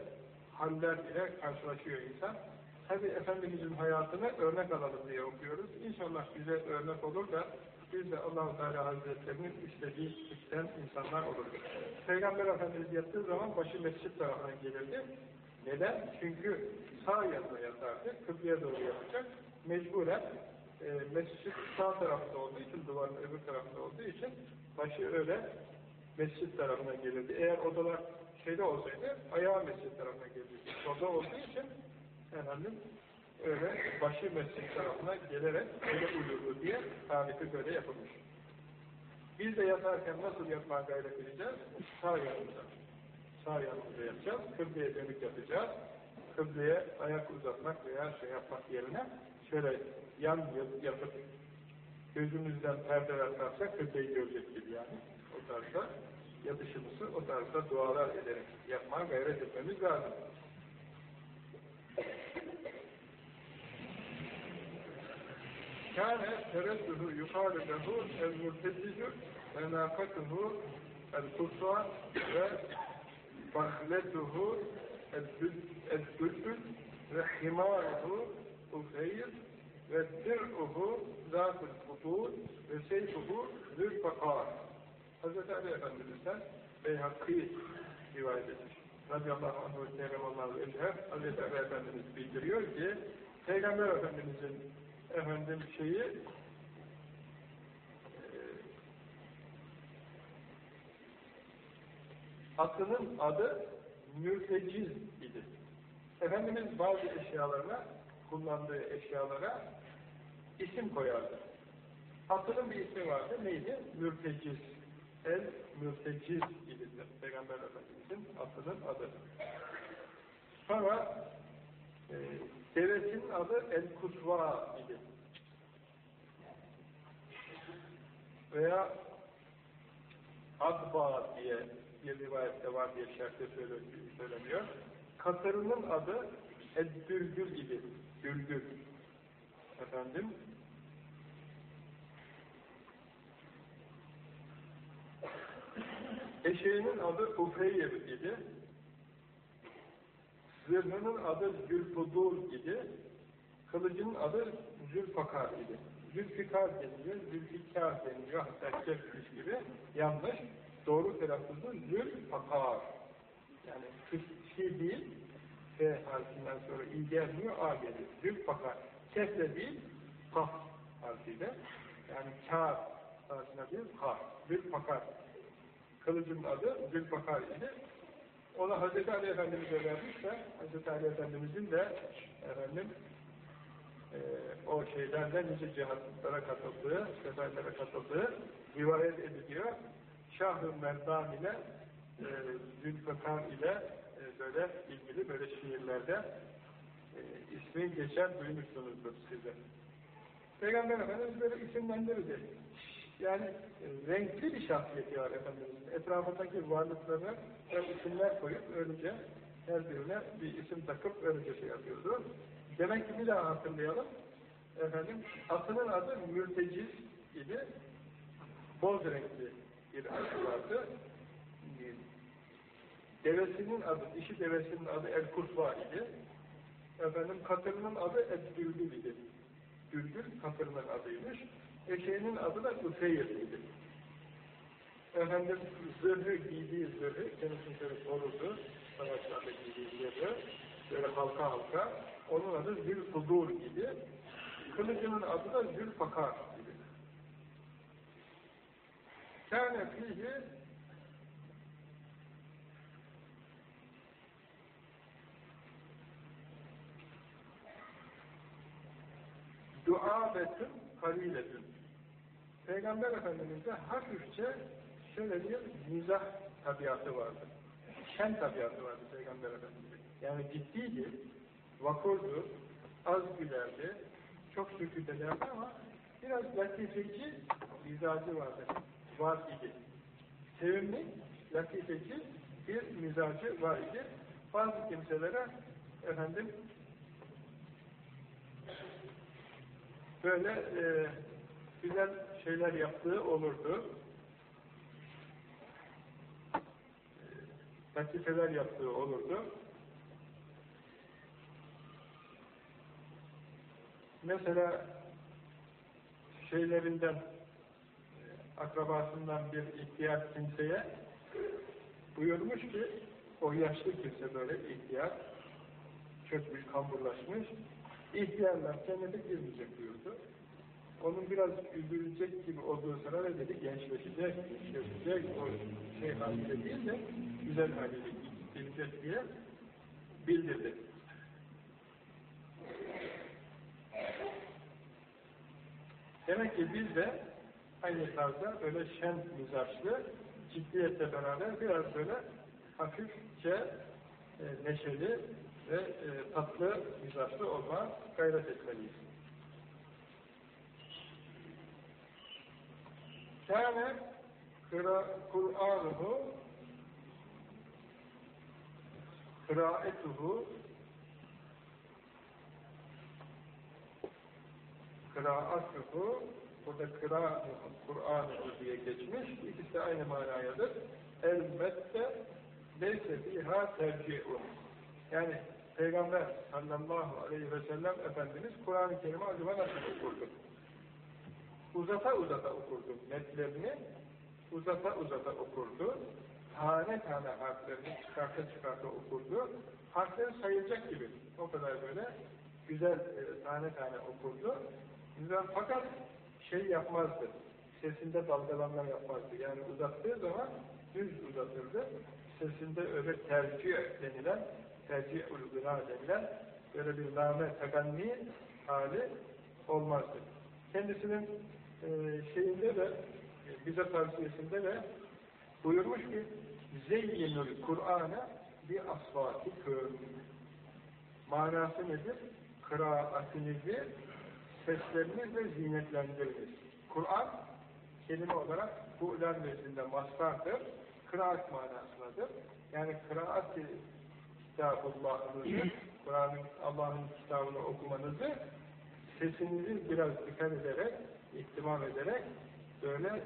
haller ile karşılaşıyor insan. Tabi Efendimizin hayatını örnek alalım diye okuyoruz. İnşallah bize örnek olur da biz de allah Teala Hazretlerinin istediği tipten insanlar oluruz. Peygamber Efendimiz yattığı zaman başı mescit tarafına gelirdi. Neden? Çünkü sağ yanına yatardı, kıbleye doğru yapacak. Mecburen e, mescit sağ tarafında olduğu için, duvarın öbür tarafında olduğu için başı öyle mescit tarafına gelirdi. Eğer odalar şeyde olsaydı, ayağı mescit tarafına gelirdi. Oda olduğu için efendim öyle başı mescid tarafına gelerek öyle uyurdu diye tarifi böyle yapılmış. Biz de yatarken nasıl yapmaya gayret edeceğiz? Sağ yanımıza. Sağ yanımıza yapacağız. Kıbleye dönük yapacağız. Kıbleye ayak uzatmak veya şey yapmak yerine şöyle yan yatıp gözümüzden perdeler kalksa kıbleyi görecek gibi yani. O tarzda yatışımızı o tarzda dualar ederek yapmaya gayret etmemiz lazım. Kâne teredduhu yukâle lehu el-murtedidü ve nâkatuhu el-kusva ve bahletuhu el-bülbül ve himâruhu ufeyr ve dir'uhu zâtul futûl ve seyfuhu zülfakâr. Hz. Ali Efendimiz'den Beyhakkı rivayet etmiş. Radiyallahu anh ve Peygamberallahu ejher Hz. Ali Efendimiz bildiriyor ki Peygamber Efendimiz'in efendim şeyi e, atının adı mürteciz idi. Efendimiz bazı eşyalarına kullandığı eşyalara isim koyardı. Atının bir ismi vardı. Neydi? Mürteciz. El mürteciz idi. Peygamber Efendimiz'in atının adı. Sonra e, devesinin adı El Kusva idi. Veya Adba diye bir rivayette var diye şerhte söyleniyor. Kasarının adı Eddülgül idi. Gülgül. Efendim. Eşeğinin adı Ufeyr idi. Zırhının adı Zülfudur idi. Kılıcının adı Zülfakar idi. Zülfikar deniliyor, Zülfikar deniliyor. Hatta kefmiş gibi. Yanlış. Doğru telaffuzu Zülfakar. Yani kişi değil, F harfinden sonra i gelmiyor, a geliyor. Zülfakar. Kefle değil, kaf harfiyle. Yani kâr harfine değil, kaf. Zülfakar. Kılıcın adı Zülfakar idi. Ona Hz. Ali Efendimiz'e vermiş de Hz. Ali Efendimiz'in de efendim e, o şeylerden nice cihatlara katıldığı, seferlere katıldığı rivayet ediliyor. Şah-ı Merdan ile e, Zülfekar ile e, böyle ilgili böyle şiirlerde e, ismi geçen duymuşsunuzdur size. Peygamber Efendimiz böyle isimlendirdi. Yani e, renkli bir şahsiyeti var Efendimiz'in. Etrafındaki varlıklarına isimler koyup öylece her birine bir isim takıp öylece şey yapıyordu. Demek ki bir daha hatırlayalım. Efendim, atının adı Mürteciz idi. Boz renkli bir atı vardı. Devesinin adı, dişi devesinin adı El Kusva idi. Efendim, katırının adı El Düldül idi. Düldül katırının adıymış. Eşeğinin adı da Üfeyir idi. Efendim, zırhı giydiği zırhı, kendisini şöyle korurdu. Savaşlarda giydiği zırhı Böyle halka halka. Onun adı Zülkudur gibi. Kılıcının adı da Zülfakar gibi. Kâne fihi duabetün kaliletün. Peygamber Efendimiz'de hafifçe şöyle bir mizah tabiatı vardı. Şen tabiatı vardı Peygamber Efendimiz'de. Yani ciddiydi, vakurdu, az gülerdi, çok ederdi ama biraz latifeci mizacı vardı, var idi. Sevimli, latifeci bir mizacı var idi. Bazı kimselere efendim böyle e, güzel şeyler yaptığı olurdu. Latifeler yaptığı olurdu. Mesela şeylerinden e, akrabasından bir ihtiyar kimseye buyurmuş ki o yaşlı kimse böyle ihtiyar çökmüş, kamburlaşmış ihtiyarlar cennete girmeyecek buyurdu. Onun biraz üzülecek gibi olduğu sırada dedi gençleşecek, gençleşecek, o şey haliyle değil de güzel haliyle gelecek diye bildirdi. Demek ki biz de aynı tarzda böyle şen mizaçlı, ciddiyetle beraber biraz böyle hafifçe e, neşeli ve e, tatlı mizaçlı olma gayret etmeliyiz. Kâne Kur'anuhu kıraetuhu kıraatuhu burada kıra Kur'anuhu diye geçmiş. İkisi de aynı manayadır. Elbette leyse biha terci'un. Yani Peygamber sallallahu aleyhi ve sellem Efendimiz Kur'an-ı Kerim'i acaba nasıl okurdu? Uzata uzata okurdu metlerini, uzata uzata okurdu, tane tane harflerini çıkarta çıkarta okurdu, harfleri sayılacak gibi, o kadar böyle güzel e, tane tane okurdu. Güzel, fakat şey yapmazdı, sesinde dalgalanma yapmazdı. Yani uzattığı zaman düz uzatırdı, sesinde öyle tercih denilen tercih uyguna denilen böyle bir name teganni hali olmazdı. Kendisinin şeyinde de e, bize tavsiyesinde de buyurmuş ki zeyyinul Kur'an'a bir asvatiküm manası nedir? Kıraatinizi seslerinizle zinetlendiriniz. Kur'an kelime olarak fu'lan vezinde mastardır. Kıraat manasındadır. Yani kıraat kitabullahınızı, Kur'an'ın Allah'ın kitabını okumanızı sesinizi biraz dikkat ederek, ihtimam ederek, böyle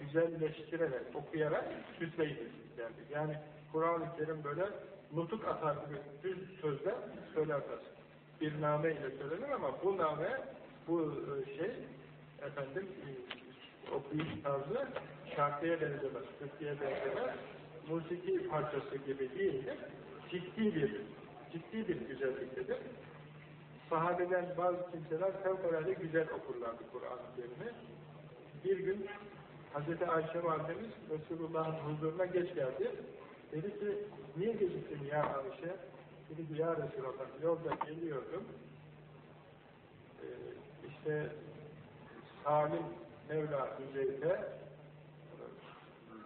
güzelleştirerek, okuyarak süsleyiniz derdi. Yani Kur'an-ı Kerim böyle nutuk atar gibi düz sözle söylemez. Bir name ile söylenir ama bu name, bu e, şey, efendim, e, okuyuş tarzı şarkıya benzemez, Türkiye benzemez, musiki parçası gibi değildir ciddi bir ciddi bir güzelliktedir. Sahabeden bazı kimseler fevkalade güzel okurlardı Kur'an-ı Kerim'i. Bir gün Hz. Ayşe Validemiz Resulullah'ın huzuruna geç geldi. Dedi ki, niye geciktin ya Ayşe? Dedi ki, ya Resulullah, yolda geliyordum. Ee, işte Salim Mevla Hüzeyfe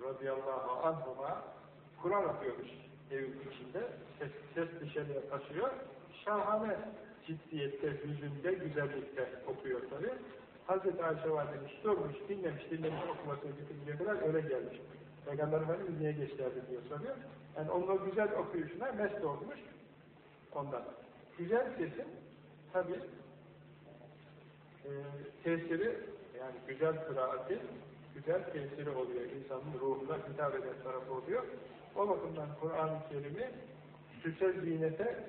radıyallahu anhuma Kur'an okuyormuş evin içinde ses, ses dışarıya taşıyor. Şahane ciddiyette, hüzünde, güzellikte okuyor tabi. Hazreti Ayşe Validemiz durmuş, dinlemiş, dinlemiş okumasını bitinceye kadar öyle gelmiş. Peygamber Efendimiz niye geçlerdi diyor soruyor. Yani onun o güzel okuyuşuna mest olmuş ondan. Güzel sesin tabi e, tesiri yani güzel kıraati güzel tesiri oluyor. insanın ruhuna hitap eden tarafı oluyor. O bakımdan Kur'an-ı Kerim'i süse zinete,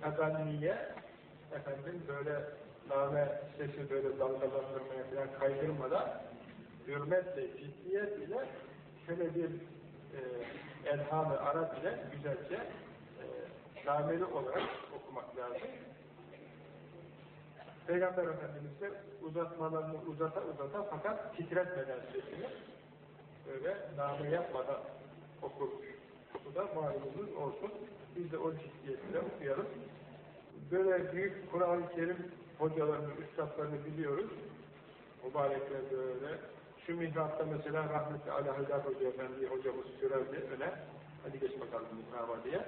taganniye, efendim böyle name sesi böyle dalgalandırmaya falan kaydırmadan hürmetle, ciddiyet ile şöyle bir e, elham-ı Arap ile güzelce e, şameli olarak okumak lazım. Peygamber Efendimiz de uzatmalarını uzata uzata fakat titretmeden sesini böyle namı yapmadan okurmuş. Bu da malumumuz olsun. Biz de o ciddiyetle okuyalım. Böyle büyük Kur'an-ı Kerim hocalarını, üstadlarını biliyoruz. Mübarekler böyle. Şu mihrapta mesela rahmetli Ali Haydar Hoca Efendi hocamız sürerdi öne. Hadi geç bakalım mihraba diye.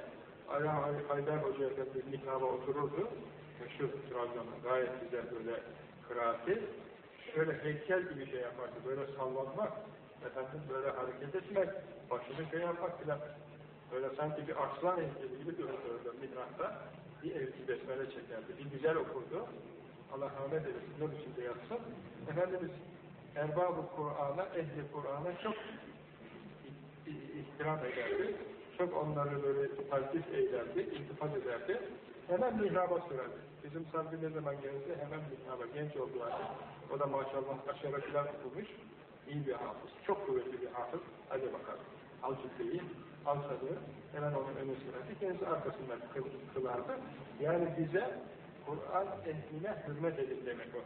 Ali Haydar Hoca Efendi mihraba otururdu. Meşhur Trabzon'un gayet güzel böyle kıraati. Şöyle heykel gibi şey yapardı. Böyle sallanmak. Efendim böyle hareket etmek. Başını şey yapmak filan. Böyle sanki bir aslan heykeli gibi dururdu mihrapta. Bir evci besmele çekerdi. Bir güzel okurdu. Allah rahmet eylesin. Nur içinde yatsın. Efendimiz Erbab-ı Kur'an'a, ehli Kur'an'a çok ihtiram ederdi. Çok onları böyle takip ederdi, iltifat ederdi. Hemen mihraba sürerdi. Bizim savcı ne zaman gelirse hemen mihraba. Genç oldu artık. O da maşallah aşağı filan okumuş. İyi bir hafız. Çok kuvvetli bir hafız. Hadi bakalım. Al cübbeyi, al sarığı. Hemen onun önüne sürerdi. Kendisi arkasından kılardı. Yani bize Kur'an ehline hürmet edin demek o.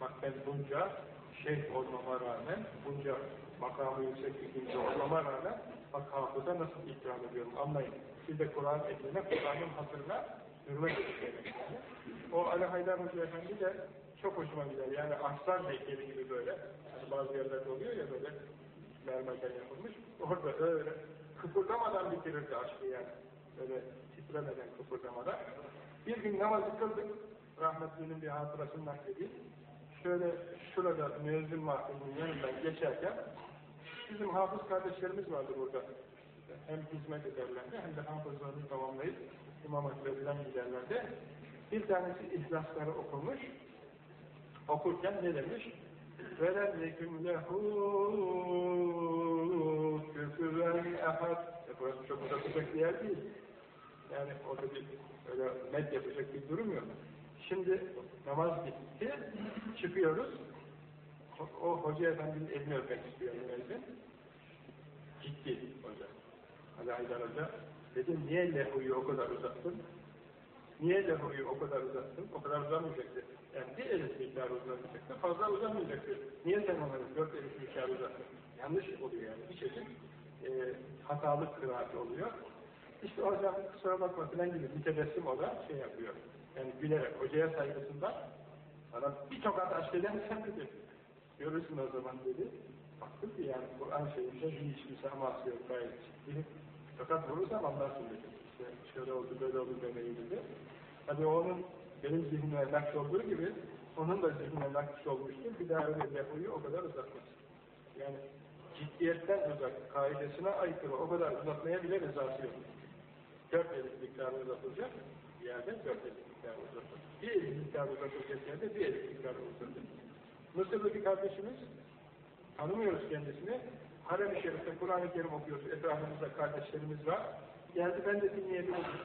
Bak ben bunca şeyh olmama rağmen, bunca makamı yüksek bir kimse olmama rağmen bak nasıl ikram ediyorum anlayın. Siz de Kur'an ehline, Kur'an'ın hatırına hürmet edin demek yani. O Ali Haydar Hoca Efendi de çok hoşuma gider. Yani aslan heykeli gibi böyle. Yani bazı yerlerde oluyor ya böyle mermerden yapılmış. Orada öyle kıpırdamadan bitirirdi aşkı yani. Böyle titremeden, kıpırdamadan. Bir gün namazı kıldık. Rahmetlinin bir hatırasını nakledeyim. Şöyle şurada müezzin mahkumunun yanından geçerken bizim hafız kardeşlerimiz vardı burada. Hem hizmet ederlerdi hem de hafızlarını tamamlayıp İmam Hatip'e giderlerdi. Bir tanesi ihlasları okumuş. Okurken ne demiş? وَلَمْ küfürler, ahad, e burası çok uzatacak bir yer değil. Yani orada bir öyle med yapacak bir durum yok. Şimdi namaz bitti, çıkıyoruz. O, o hoca efendinin elini öpmek istiyor evvelce. Gitti hoca. Ali Haydar Hoca. Dedim niye lehuyu o kadar uzattın? Niye lehuyu o kadar uzattın? O kadar uzamayacaktı. Yani bir elif miktarı uzamayacaktı, fazla uzamayacaktı. Niye sen onları dört elif miktarı uzattın? Yanlış oluyor yani. Bir çeşit e, hatalı kıraat oluyor. İşte hocam kusura bakma filan gibi mütebessim o da şey yapıyor. Yani gülerek hocaya saygısından bana bir tokat aşk edersen dedi. Görürsün o zaman dedi. Baktım ki yani Kur'an şeyinde hiç müsamahası yok gayet ciddi. Tokat vurursam anlarsın dedi. İşte şöyle oldu böyle oldu demeyi dedi. Tabi onun benim zihnime nakş olduğu gibi onun da zihnine nakş olmuştur. Bir daha öyle depoyu o kadar uzatmaz. Yani ciddiyetten uzak, kaidesine aykırı o kadar uzatmaya bile rızası yok. Dört elif miktarı uzatılacak, bir yerde dört elif miktarı uzatılacak. Bir elif miktarı uzatılacak yerde bir elif miktarı uzatılacak. Mısırlı bir kardeşimiz, tanımıyoruz kendisini, Harem-i Şerif'te Kur'an-ı Kerim okuyoruz, etrafımızda kardeşlerimiz var. Geldi, ben de dinleyebilirim.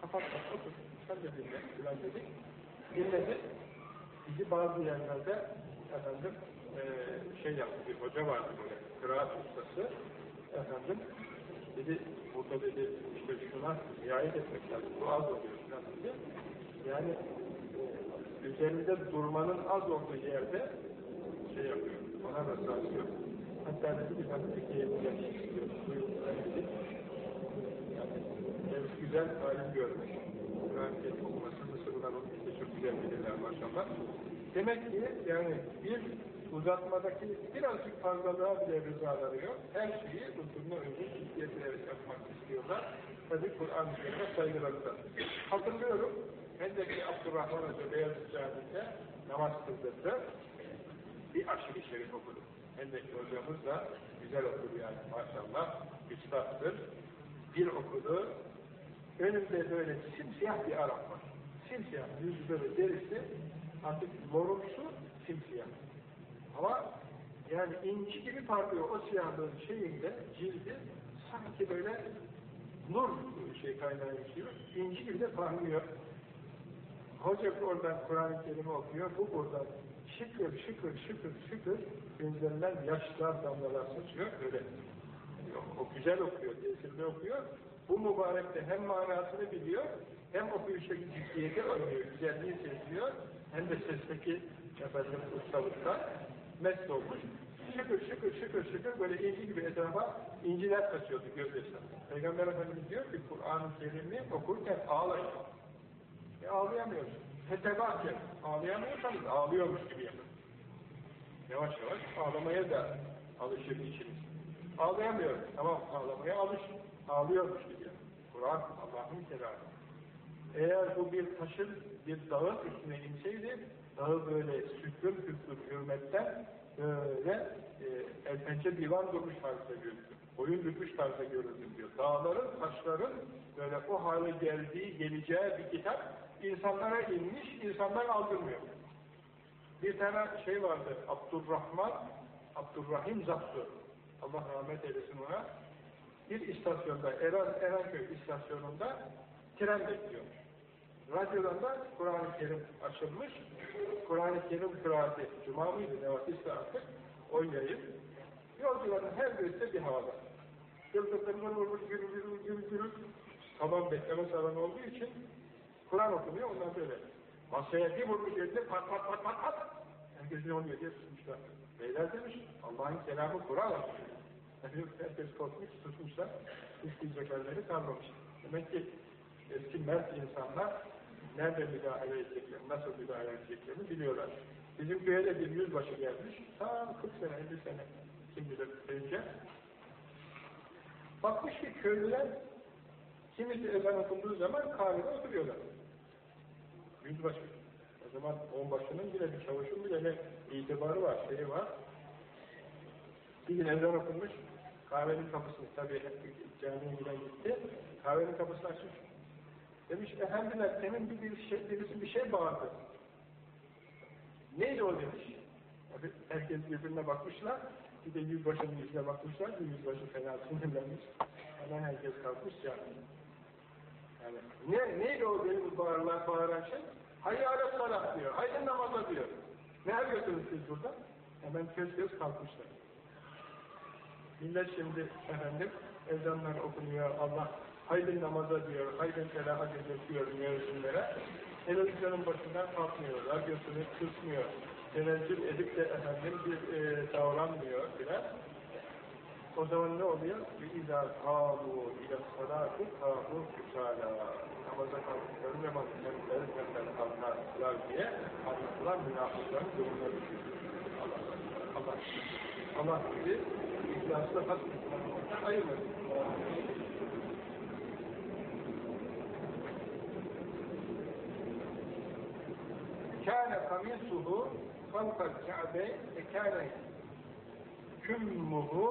Kapat, otur, sen de dinle, filan dedik. Dinledi. Bizi bazı yerlerde, efendim, e, şey yaptı, bir hoca vardı böyle, kıraat ustası, efendim, dedi, burada dedi, işte şuna riayet etmek lazım, bu az oluyor falan dedi. Yani e, üzerinde durmanın az olduğu yerde şey yapıyor, ona rastası yok. Hatta dedi ki, ben Türkiye'ye gelmek istiyorum, buyurun, yani, güzel talim görmüş, Kur'an-ı Kerim okuması, Mısırlılar okuyunca çok güzel bilirler maşallah. Demek ki yani bir uzatmadaki birazcık fazlalığa bile rızaları yok. Her şeyi usulüne uygun ciddiyetlerek yapmak istiyorlar. Tabi Kur'an-ı Kerim'e saygılarından. Hatırlıyorum, Hendeki Abdurrahman Hoca Beyazıt Camii'nde namaz kıldırdı. Bir aşırı şerif okudu. Hendeki hocamız da güzel okur yani maşallah. Üstattır. Bir okudu. Önümde böyle simsiyah bir Arap var. Simsiyah, yüzü böyle derisi artık morumsu simsiyah. Ama yani inci gibi parlıyor o siyahlığın şeyinde, cildi sanki böyle nur şey kaynağıymış gibi inci gibi de parlıyor. Hoca oradan Kur'an-ı Kerim'i okuyor, bu buradan şıkır şıkır şıkır şıkır gözlerinden yaşlar damlalar saçıyor, öyle. O güzel okuyor, tesirli okuyor, Bu mübarek de hem manasını biliyor, hem okuyuştaki ciddiyeti oynuyor, güzelliği seziyor, hem de sesteki efendim ustalıkta mest olmuş. Şıkır şıkır şıkır şıkır böyle inci gibi etrafa inciler kaçıyordu gövdesine. Peygamber Efendimiz diyor ki Kur'an-ı Kerim'i okurken ağlayın. E ağlayamıyorsun. Fetebakken ağlayamıyorsanız ağlıyormuş gibi yapın. Yavaş yavaş ağlamaya da alışır içiniz. Ağlayamıyor. Tamam ağlamaya alış. Ağlıyormuş gibi yapın. Kur'an Allah'ın kelamı. Eğer bu bir taşın, bir dağın üstüne inseydi, dağı böyle süklüm süklüm hürmetten böyle e, el pençe divan durmuş tarzda görürdüm. Boyun bükmüş tarzda görürdüm diyor. Dağların, taşların böyle o hale geldiği, geleceği bir kitap insanlara inmiş, insanlar aldırmıyor. Bir tane şey vardı, Abdurrahman, Abdurrahim Zattı. Allah rahmet eylesin ona. Bir istasyonda, Eren, Erenköy istasyonunda tren bekliyor. Radyodan da Kur'an-ı Kerim açılmış. Kur'an-ı Kerim kıraati, Cuma mıydı ne vakitse artık, o yayın. Yolcuların her birisi bir havada. Yıldızlarına vurmuş, gürül gürül gürül gürül. Tamam bekleme salonu olduğu için Kur'an okunuyor, ondan böyle. Masaya bir vurmuş elinde pat pat pat pat pat. Herkes ne oluyor diye susmuşlar. Beyler demiş, Allah'ın kelamı Kur'an Herkes korkmuş, susmuşlar. İsteyecek halleri kalmamış. Demek ki eski mert insanlar nerede müdahale edeceklerini, nasıl müdahale edeceklerini biliyorlar. Bizim köye de bir yüzbaşı gelmiş, tam 40 sene, 50 sene kim bilir önce. Bakmış ki köylüler kimisi ezan okunduğu zaman kahvede oturuyorlar. Yüzbaşı. O zaman onbaşının bile bir çavuşun bile ne itibarı var, şeyi var. Bir gün ezan okunmuş, kahvenin kapısını, tabii camiye giden gitti, kahvenin kapısını açmış. Demiş, efendiler, demin bir, bir şey, birisi bir şey bağırdı. Neydi o demiş. Herkes birbirine bakmışlar, bir de yüzbaşının yüzüne bakmışlar, bir yüzbaşı fena sinirlenmiş. Hemen herkes kalkmış yani. yani ne, neydi o benim bağırılan, bağıran şey? Hayır ala salat diyor, haydi namaza diyor. Ne yapıyorsunuz siz burada? Hemen köz köz kalkmışlar. Millet şimdi efendim, ezanlar okunuyor, Allah haydi namaza diyor, haydi felaha gözetiyor müezzinlere. Televizyonun başından kalkmıyor, radyosunu kısmıyor, tenezzül edip de efendim bir e, davranmıyor filan. O zaman ne oluyor? İzâ kâlu ile salâtu kâlu kusâlâ. Namaza kalktıkları zaman kendileri kendileri kalkarlar diye anlatılan münafıkların durumuna düşüyor. Allah, Allah, Allah bizi ihlaslı has ayırmasın. Kâbe e kâne kümmühü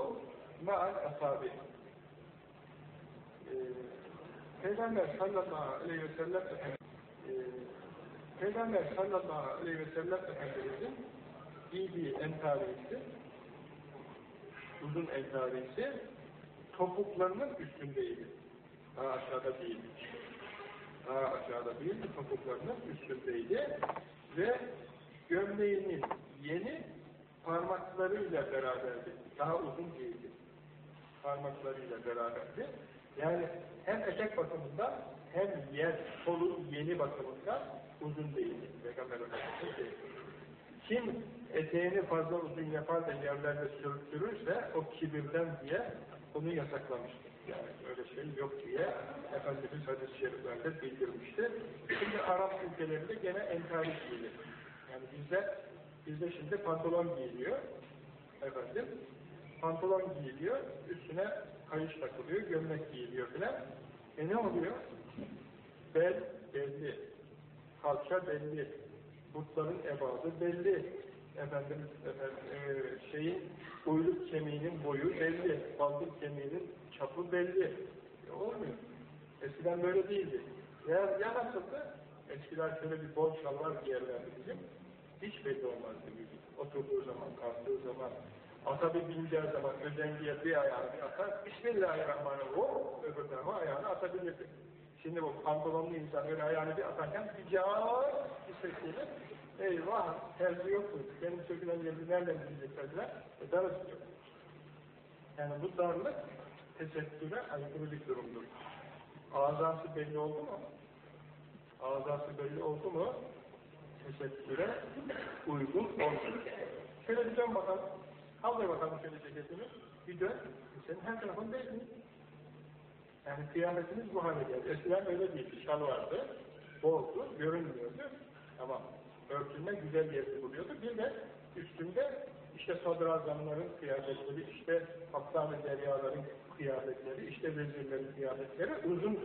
ma'al ashabi. Ee, Peygamber sallallahu aleyhi ve sellem e, Peygamber sallallahu aleyhi ve sellem Efendimizin giydiği entarisi uzun entarisi topuklarının üstündeydi. Daha aşağıda değildi. Daha aşağıda değildi, topuklarının üstündeydi ve gömleğinin yeni parmaklarıyla beraberdi. Daha uzun değildi. Parmaklarıyla beraberdi. Yani hem etek bakımından hem yer, kolu yeni bakımından uzun değildi. Peygamber Efendimiz. Kim eteğini fazla uzun yapar da yerlerde sürtürürse o kibirden diye bunu yasaklamıştır. Yani öyle şey yok diye Efendimiz hadis-i şeriflerde bildirmişti. Şimdi Arap ülkelerinde gene entari giyilir. Yani bizde bizde şimdi pantolon giyiliyor. Efendim pantolon giyiliyor, üstüne kayış takılıyor, gömlek giyiliyor filan. E ne oluyor? Bel belli, kalça belli, butların ebadı belli, efendim, efendim e, şeyin uyluk kemiğinin boyu belli, baldık kemiğinin çapı belli. E, olmuyor. Eskiden böyle değildi. Ya, ya nasıldı? Eskiden şöyle bir bol şalvar giyerlerdi bizim. Hiç belli olmazdı bizim. Oturduğu zaman, kalktığı zaman, ata bir bineceği zaman özengiye bir ayağını bir atar, Bismillahirrahmanirrahim, hop, öbür tarafa ayağını atabilirdi. Şimdi bu pantolonlu insan öyle ayağını bir atarken bir cağır sesiyle eyvah terzi yok mu? Benim sökülen yeri nereden bilecek terziler? E darısı yok. Yani bu darlık tesettüre aykırı bir durumdur. Azası belli oldu mu? Azası belli oldu mu? Tesettüre uygun oldu. Şöyle bir dön bakalım. Kaldır bakalım şöyle ceketini. Bir dön. Senin her tarafın belli. Yani kıyametiniz bu hale geldi. Eskiden öyle değildi. Şal vardı. Boldu. Görünmüyordu. Tamam. Örtülme güzel yerini buluyordu. Bir de üstünde işte sadrazamların kıyafetleri, işte kaptan-ı deryaların kıyafetleri, işte vezirlerin kıyafetleri uzun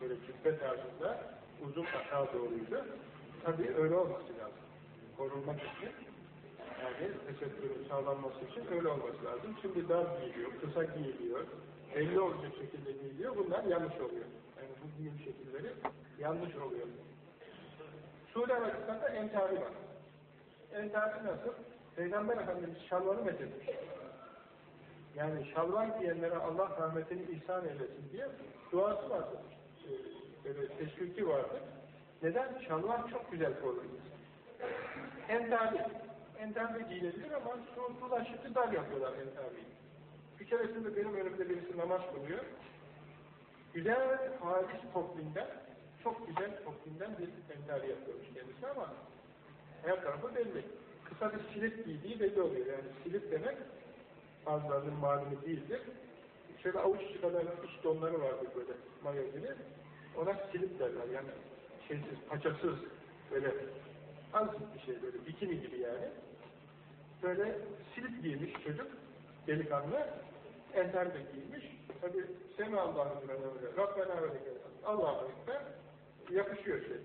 böyle cübbe tarzında uzun aşağı doğruydu. Tabii öyle olması lazım. Korunmak için yani tesettürün sağlanması için öyle olması lazım. Şimdi dar giyiliyor, kısa giyiliyor, belli olacak şekilde giyiliyor. Bunlar yanlış oluyor. Yani bu giyim şekilleri yanlış oluyor. Suudi Arabistan'da entari var. Entari nasıl? Peygamber Efendimiz şalvarı methetmiş. Yani şalvar giyenlere Allah rahmetini ihsan eylesin diye duası vardı. Ee, böyle teşviki vardı. Neden? Şalvar çok güzel koruyor. Entari. Entari giyilebilir ama şu bulaşıklı dar yapıyorlar entariyi. Bir keresinde benim önümde birisi namaz kılıyor. Güzel halis toplinden, çok güzel toplinden bir entari yapıyormuş kendisi ama her tarafı belli. Kısa bir silip giydiği belli oluyor. Yani silip demek bazılarının malumu değildir. Şöyle avuç kadar iç donları vardır böyle mayo gibi. Ona silip derler. Yani şeysiz, paçasız, böyle az bir şey böyle, bikini gibi yani. Böyle silip giymiş çocuk, delikanlı, enter de giymiş. Tabi Semi Allah'ın Rabbena ve Allah'ın ekber, yapışıyor şey.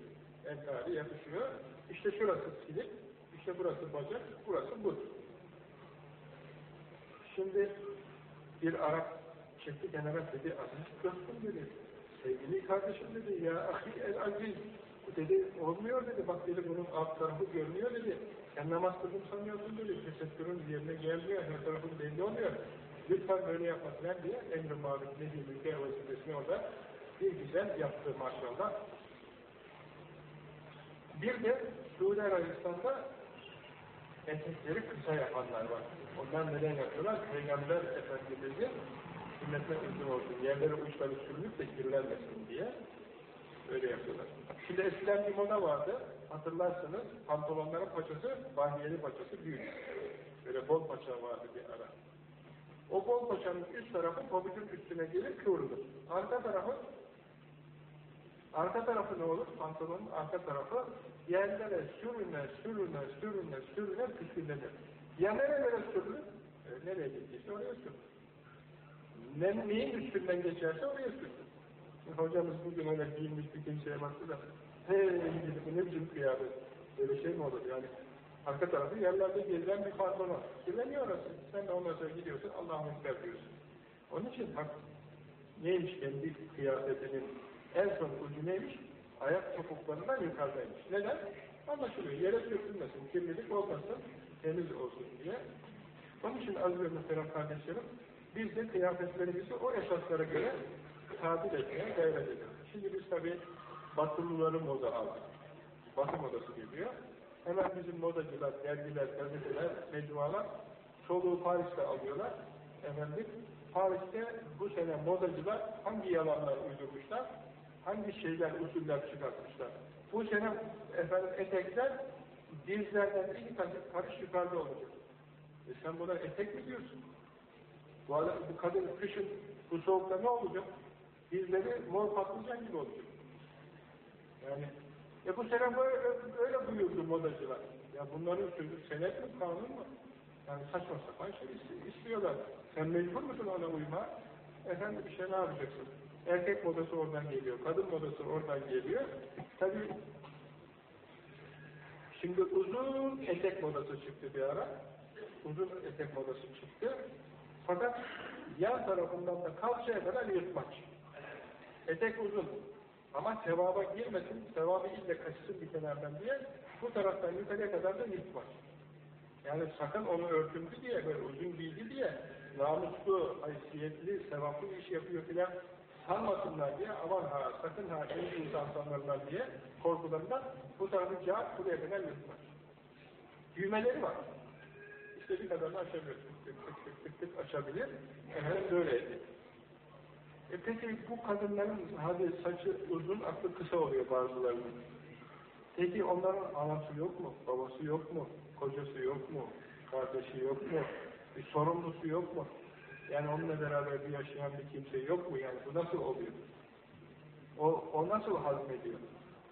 Entari yapışıyor. İşte şurası silip, işte burası bacak, burası but. Şimdi bir Arap çekti kenara dedi, aziz dostum dedi, sevgili kardeşim dedi, ya ahi el aziz, dedi, olmuyor dedi, bak dedi bunun alt tarafı görünüyor dedi, sen namaz kıldım sanıyorsun dedi, tesettürün yerine gelmiyor, her tarafın belli oluyor, lütfen böyle yapma falan diye emri nebi mülker vazifesini orada bir güzel yaptı maşallah. Bir de Suudi Arabistan'da etekleri kısa yapanlar var. Onlar neden yapıyorlar? Peygamber Efendimiz'in sünnetine uygun olsun, yerlere uçları sürünüp de kirlenmesin diye öyle yapıyorlar. Şimdi eskiden bir moda vardı, hatırlarsınız, pantolonların paçası, bahniyeli paçası büyük. Böyle bol paça vardı bir ara. O bol paçanın üst tarafı pabucun üstüne gelir kıvrılır. Arka tarafı arka tarafı ne olur? Pantolonun arka tarafı yerlere sürüne, sürüne, sürüne, sürüne püsküllenir. Ya nerelere sürülür? E, nereye gittiyse oraya sürülür. Ne, neyin üstünden geçerse oraya sürülür. Hocamız bugün öyle giyinmiş bir kimseye baktı da hey gidi bu ne biçim kıyafet. Böyle şey mi olur yani? Arka tarafı yerlerde gezilen bir pantolon. Kirleniyor orası. Sen de ondan sonra gidiyorsun Allah'ın ekber diyorsun. Onun için bak neymiş kendi kıyafetinin en son ucu neymiş? Ayak topuklarından yukarıdaymış. Neden? Anlaşılıyor. Yere sürtünmesin, kirlilik olmasın, temiz olsun diye. Onun için aziz ve muhterem kardeşlerim, biz de kıyafetlerimizi o esaslara göre tabil etmeye gayret edelim. Şimdi biz tabi Batılıları moda aldık. Batı modası geliyor. Hemen bizim modacılar, dergiler, gazeteler, mecmualar soluğu Paris'te alıyorlar. Efendim, Paris'te bu sene modacılar hangi yalanlar uydurmuşlar? Hangi şeyler, usuller çıkartmışlar. Bu sene efendim etekler dizlerden iki karış yukarıda olacak. E sen buna etek mi diyorsun? Bu, arada, bu kadın kışın bu soğukta ne olacak? Dizleri mor patlıcan gibi olacak. Yani e bu sene böyle, öyle buyurdu modacılar. Ya bunların sözü senet mi, kanun mu? Yani saçma sapan şey istiyorlar. Sen mecbur musun ona uyma? Efendim şey ne yapacaksın? Erkek modası oradan geliyor, kadın modası oradan geliyor. Tabi şimdi uzun etek modası çıktı bir ara. Uzun etek modası çıktı. Fakat yan tarafından da kalçaya kadar yırtmaç. Etek uzun. Ama sevaba girmesin, sevabı ille kaçsın bir kenardan diye bu taraftan yukarıya kadar da yırtmaç. Yani sakın onu örtündü diye, böyle uzun giydi diye namuslu, haysiyetli, sevaplı iş yapıyor filan sanmasınlar diye aman ha sakın ha iyi insan sanırlar diye korkularından bu tarafı cevap buraya kadar yürütmez. Düğmeleri var. İstediği kadarını açabilir. Tık tık tık tık tık açabilir. Efendim böyleydi. E peki bu kadınların hadi saçı uzun, aklı kısa oluyor bazılarının. Peki onların anası yok mu? Babası yok mu? Kocası yok mu? Kardeşi yok mu? Bir sorumlusu yok mu? Yani onunla beraber bir yaşayan bir kimse yok mu? Yani bu nasıl oluyor? O, o nasıl hazmediyor?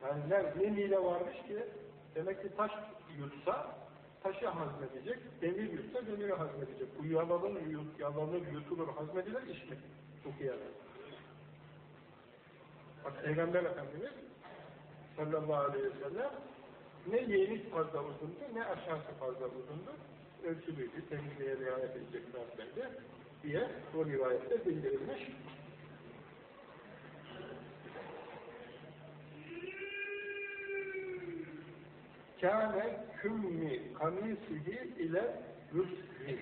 Yani ne, ne mide varmış ki demek ki taş yutsa taşı hazmedecek, demir yutsa demiri hazmedecek. Bu yalanır, yut, yalanır, yutulur, hazmedilir iş mi? Bu kıyamet. Bak Peygamber Efendimiz sallallahu aleyhi ve sellem ne yeğeni fazla uzundu, ne aşağısı fazla uzundu. Ölçülüydü, temizliğe riayet edecek mesleğinde diye bu rivayette bildirilmiş. Kâne kümmi kamisihi ile yusri.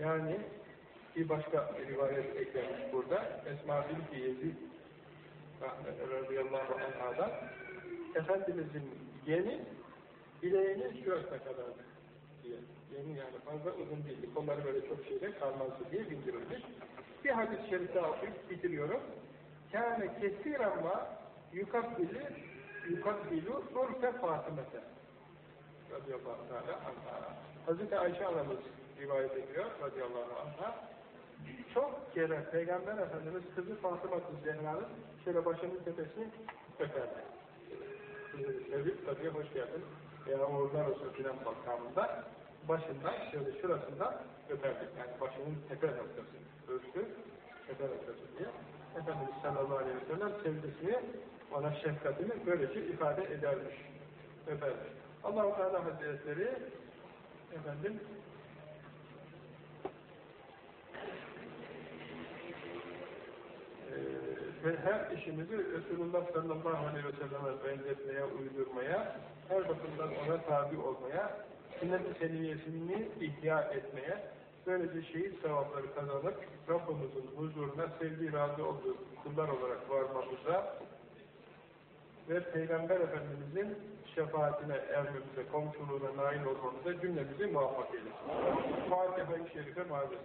Yani bir başka rivayet eklenmiş burada. Esma binti Yezid radıyallahu anh'a'dan Efendimizin yeni bileğinin şurasına kadardı diye. Yeni yani fazla uzun değildi. Kolları böyle çok şeyle kalmazdı diye bildirilmiş. Bir hadis-i şerif daha okuyup bitiriyorum. Kâne kesir ama yukabbili yukabbilu urfe Fatımete radıyallahu teala anha. Hazreti Ayşe anamız rivayet ediyor radıyallahu anha. Çok kere Peygamber Efendimiz kızı Fatıma Zehra'nın şöyle başının tepesini öperdi. Sevip tabii hoş geldin veya uğurlar olsun filan makamında başından şöyle şurasından öperdik. Yani başının tepe noktası. Ölçtü, tepe noktası diye. Efendimiz sallallahu aleyhi ve sellem sevgisini ona şefkatini böylece ifade edermiş. Öpermiş. Allah-u Teala Hazretleri efendim ve her işimizi Resulullah sallallahu aleyhi ve selleme benzetmeye, uydurmaya, her bakımdan ona tabi olmaya, sünnet-i seniyesini ihya etmeye, böylece şehit sevapları kazanıp Rabbimizin huzuruna sevdiği, razı olduğu kullar olarak varmamıza ve Peygamber Efendimizin şefaatine ermemize, komşuluğuna nail olmamıza cümlemizi muvaffak eylesin. Fatiha-i Şerife maruz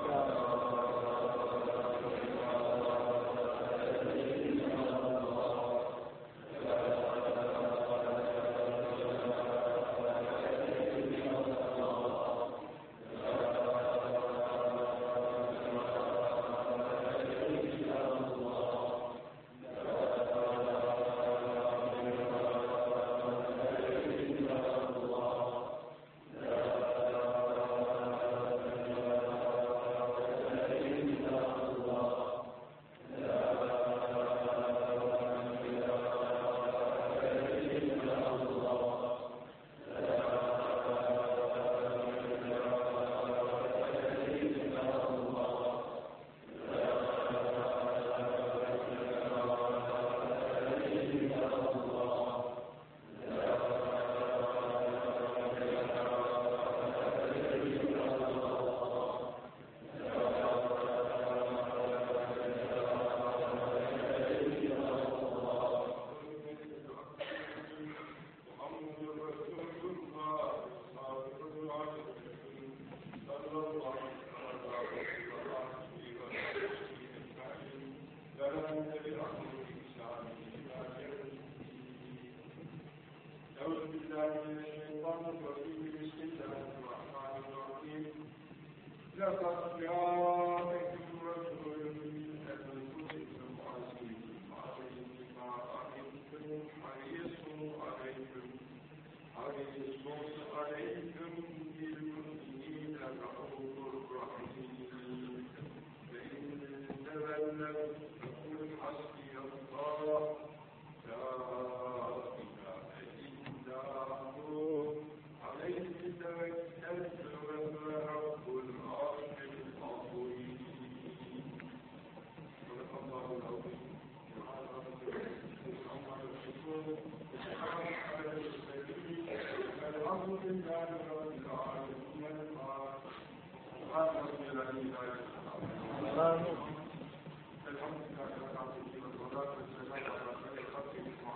Amin.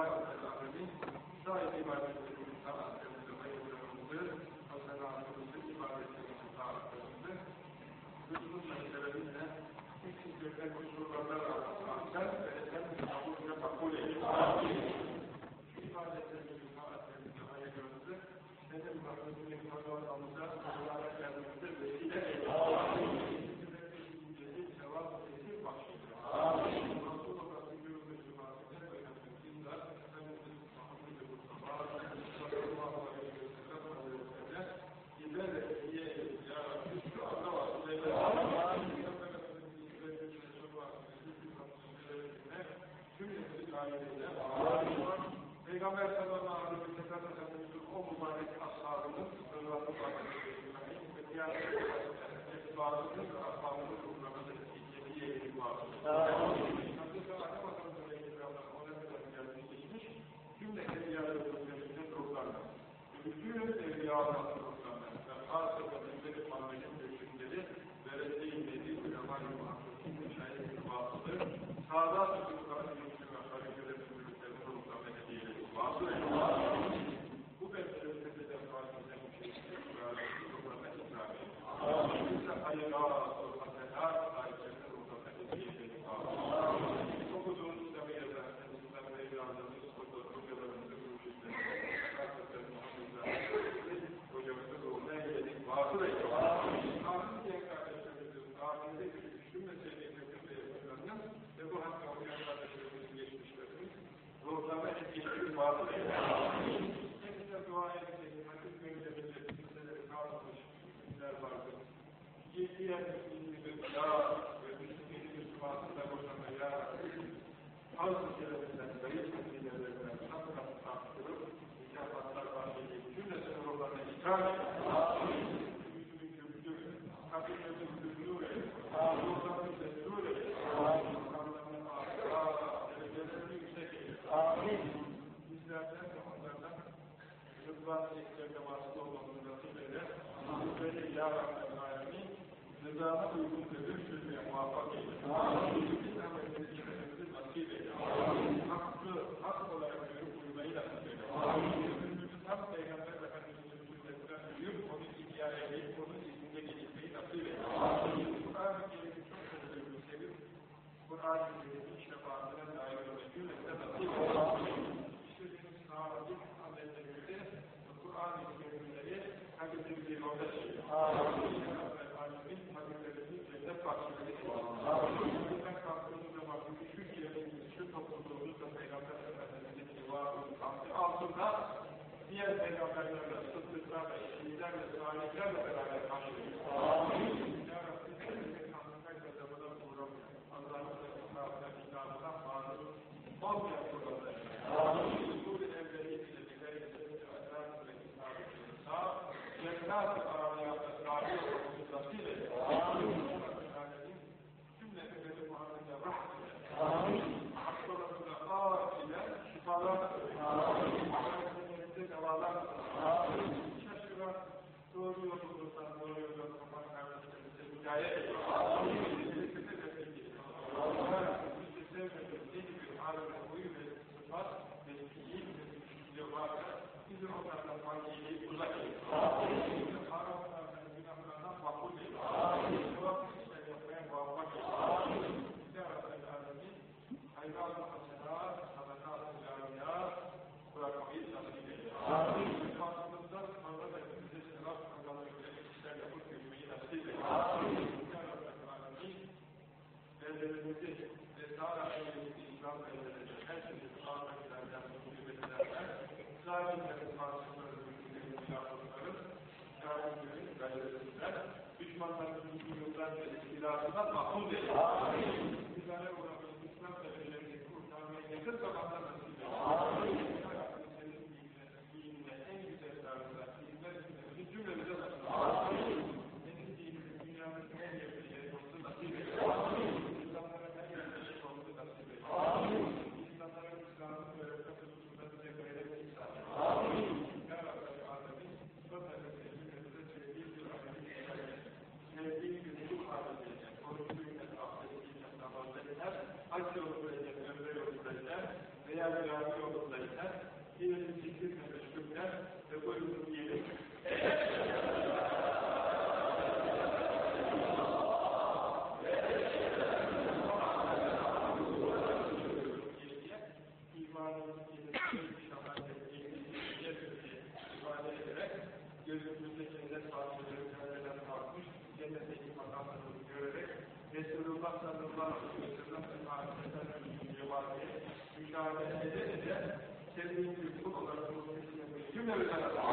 وإياكم أجمعين دائما ibadetlerimizi sanatlarımızı, hayırlarımızı, hasenatımızı, ibadetlerimizi sanatlarımızı, lütfunla, sebebinle, hiç sizlerle kusurlarla rağmen ve Peygamber sallallahu aleyhi ve sellem Efendimiz'in o mübarek ashabının Rıdvan'ın ve diğer etbarının ve ashabının ruhlarının ikinci yeri vardır. Hazreti Adem Adam'ın Peygamber ona kadar geldiğiymiş, cümle evliyaların ruhlarının ruhlarına, bütün evliyaların ruhlarına, yani arzada milleri, mannekin düşünceleri, veretliğin dediği ulema-i muhakkakın katiyen Müslümanı ya ve Müslümanı Müslümanında boşanma ya az meselelerinden, zayıf meselelerinden kat kat taktırıp nikah hatlar bahsedip cümlesini ruhlarına ikram Yüzünün gömdür, kadının özgürlüğü ve ruhlarını tesur et. Makamlarını ağırlığa, derecelerini yüksek et. Amin. Bizlerden ve onlardan rızvan-ı eklerle vasıta olmamızı nasip eder. Böyle ya Rabbi rızana uygun kılır, şükreye muvaffak eylesin. Amin. tenzih ve sâra eylesi ikram edilecek her türlü sâfetlerden, musibetlerden, zalimlerin karşılıklarının müşahlıkların, kârimlerin gayretinden, düşmanların yoldan istilasından mahrum edilir. Resulullah sallallahu aleyhi ve sellem'in marifetinden mücadele ede ede sevdiğimiz kul olarak bu cümlemizden Allah'a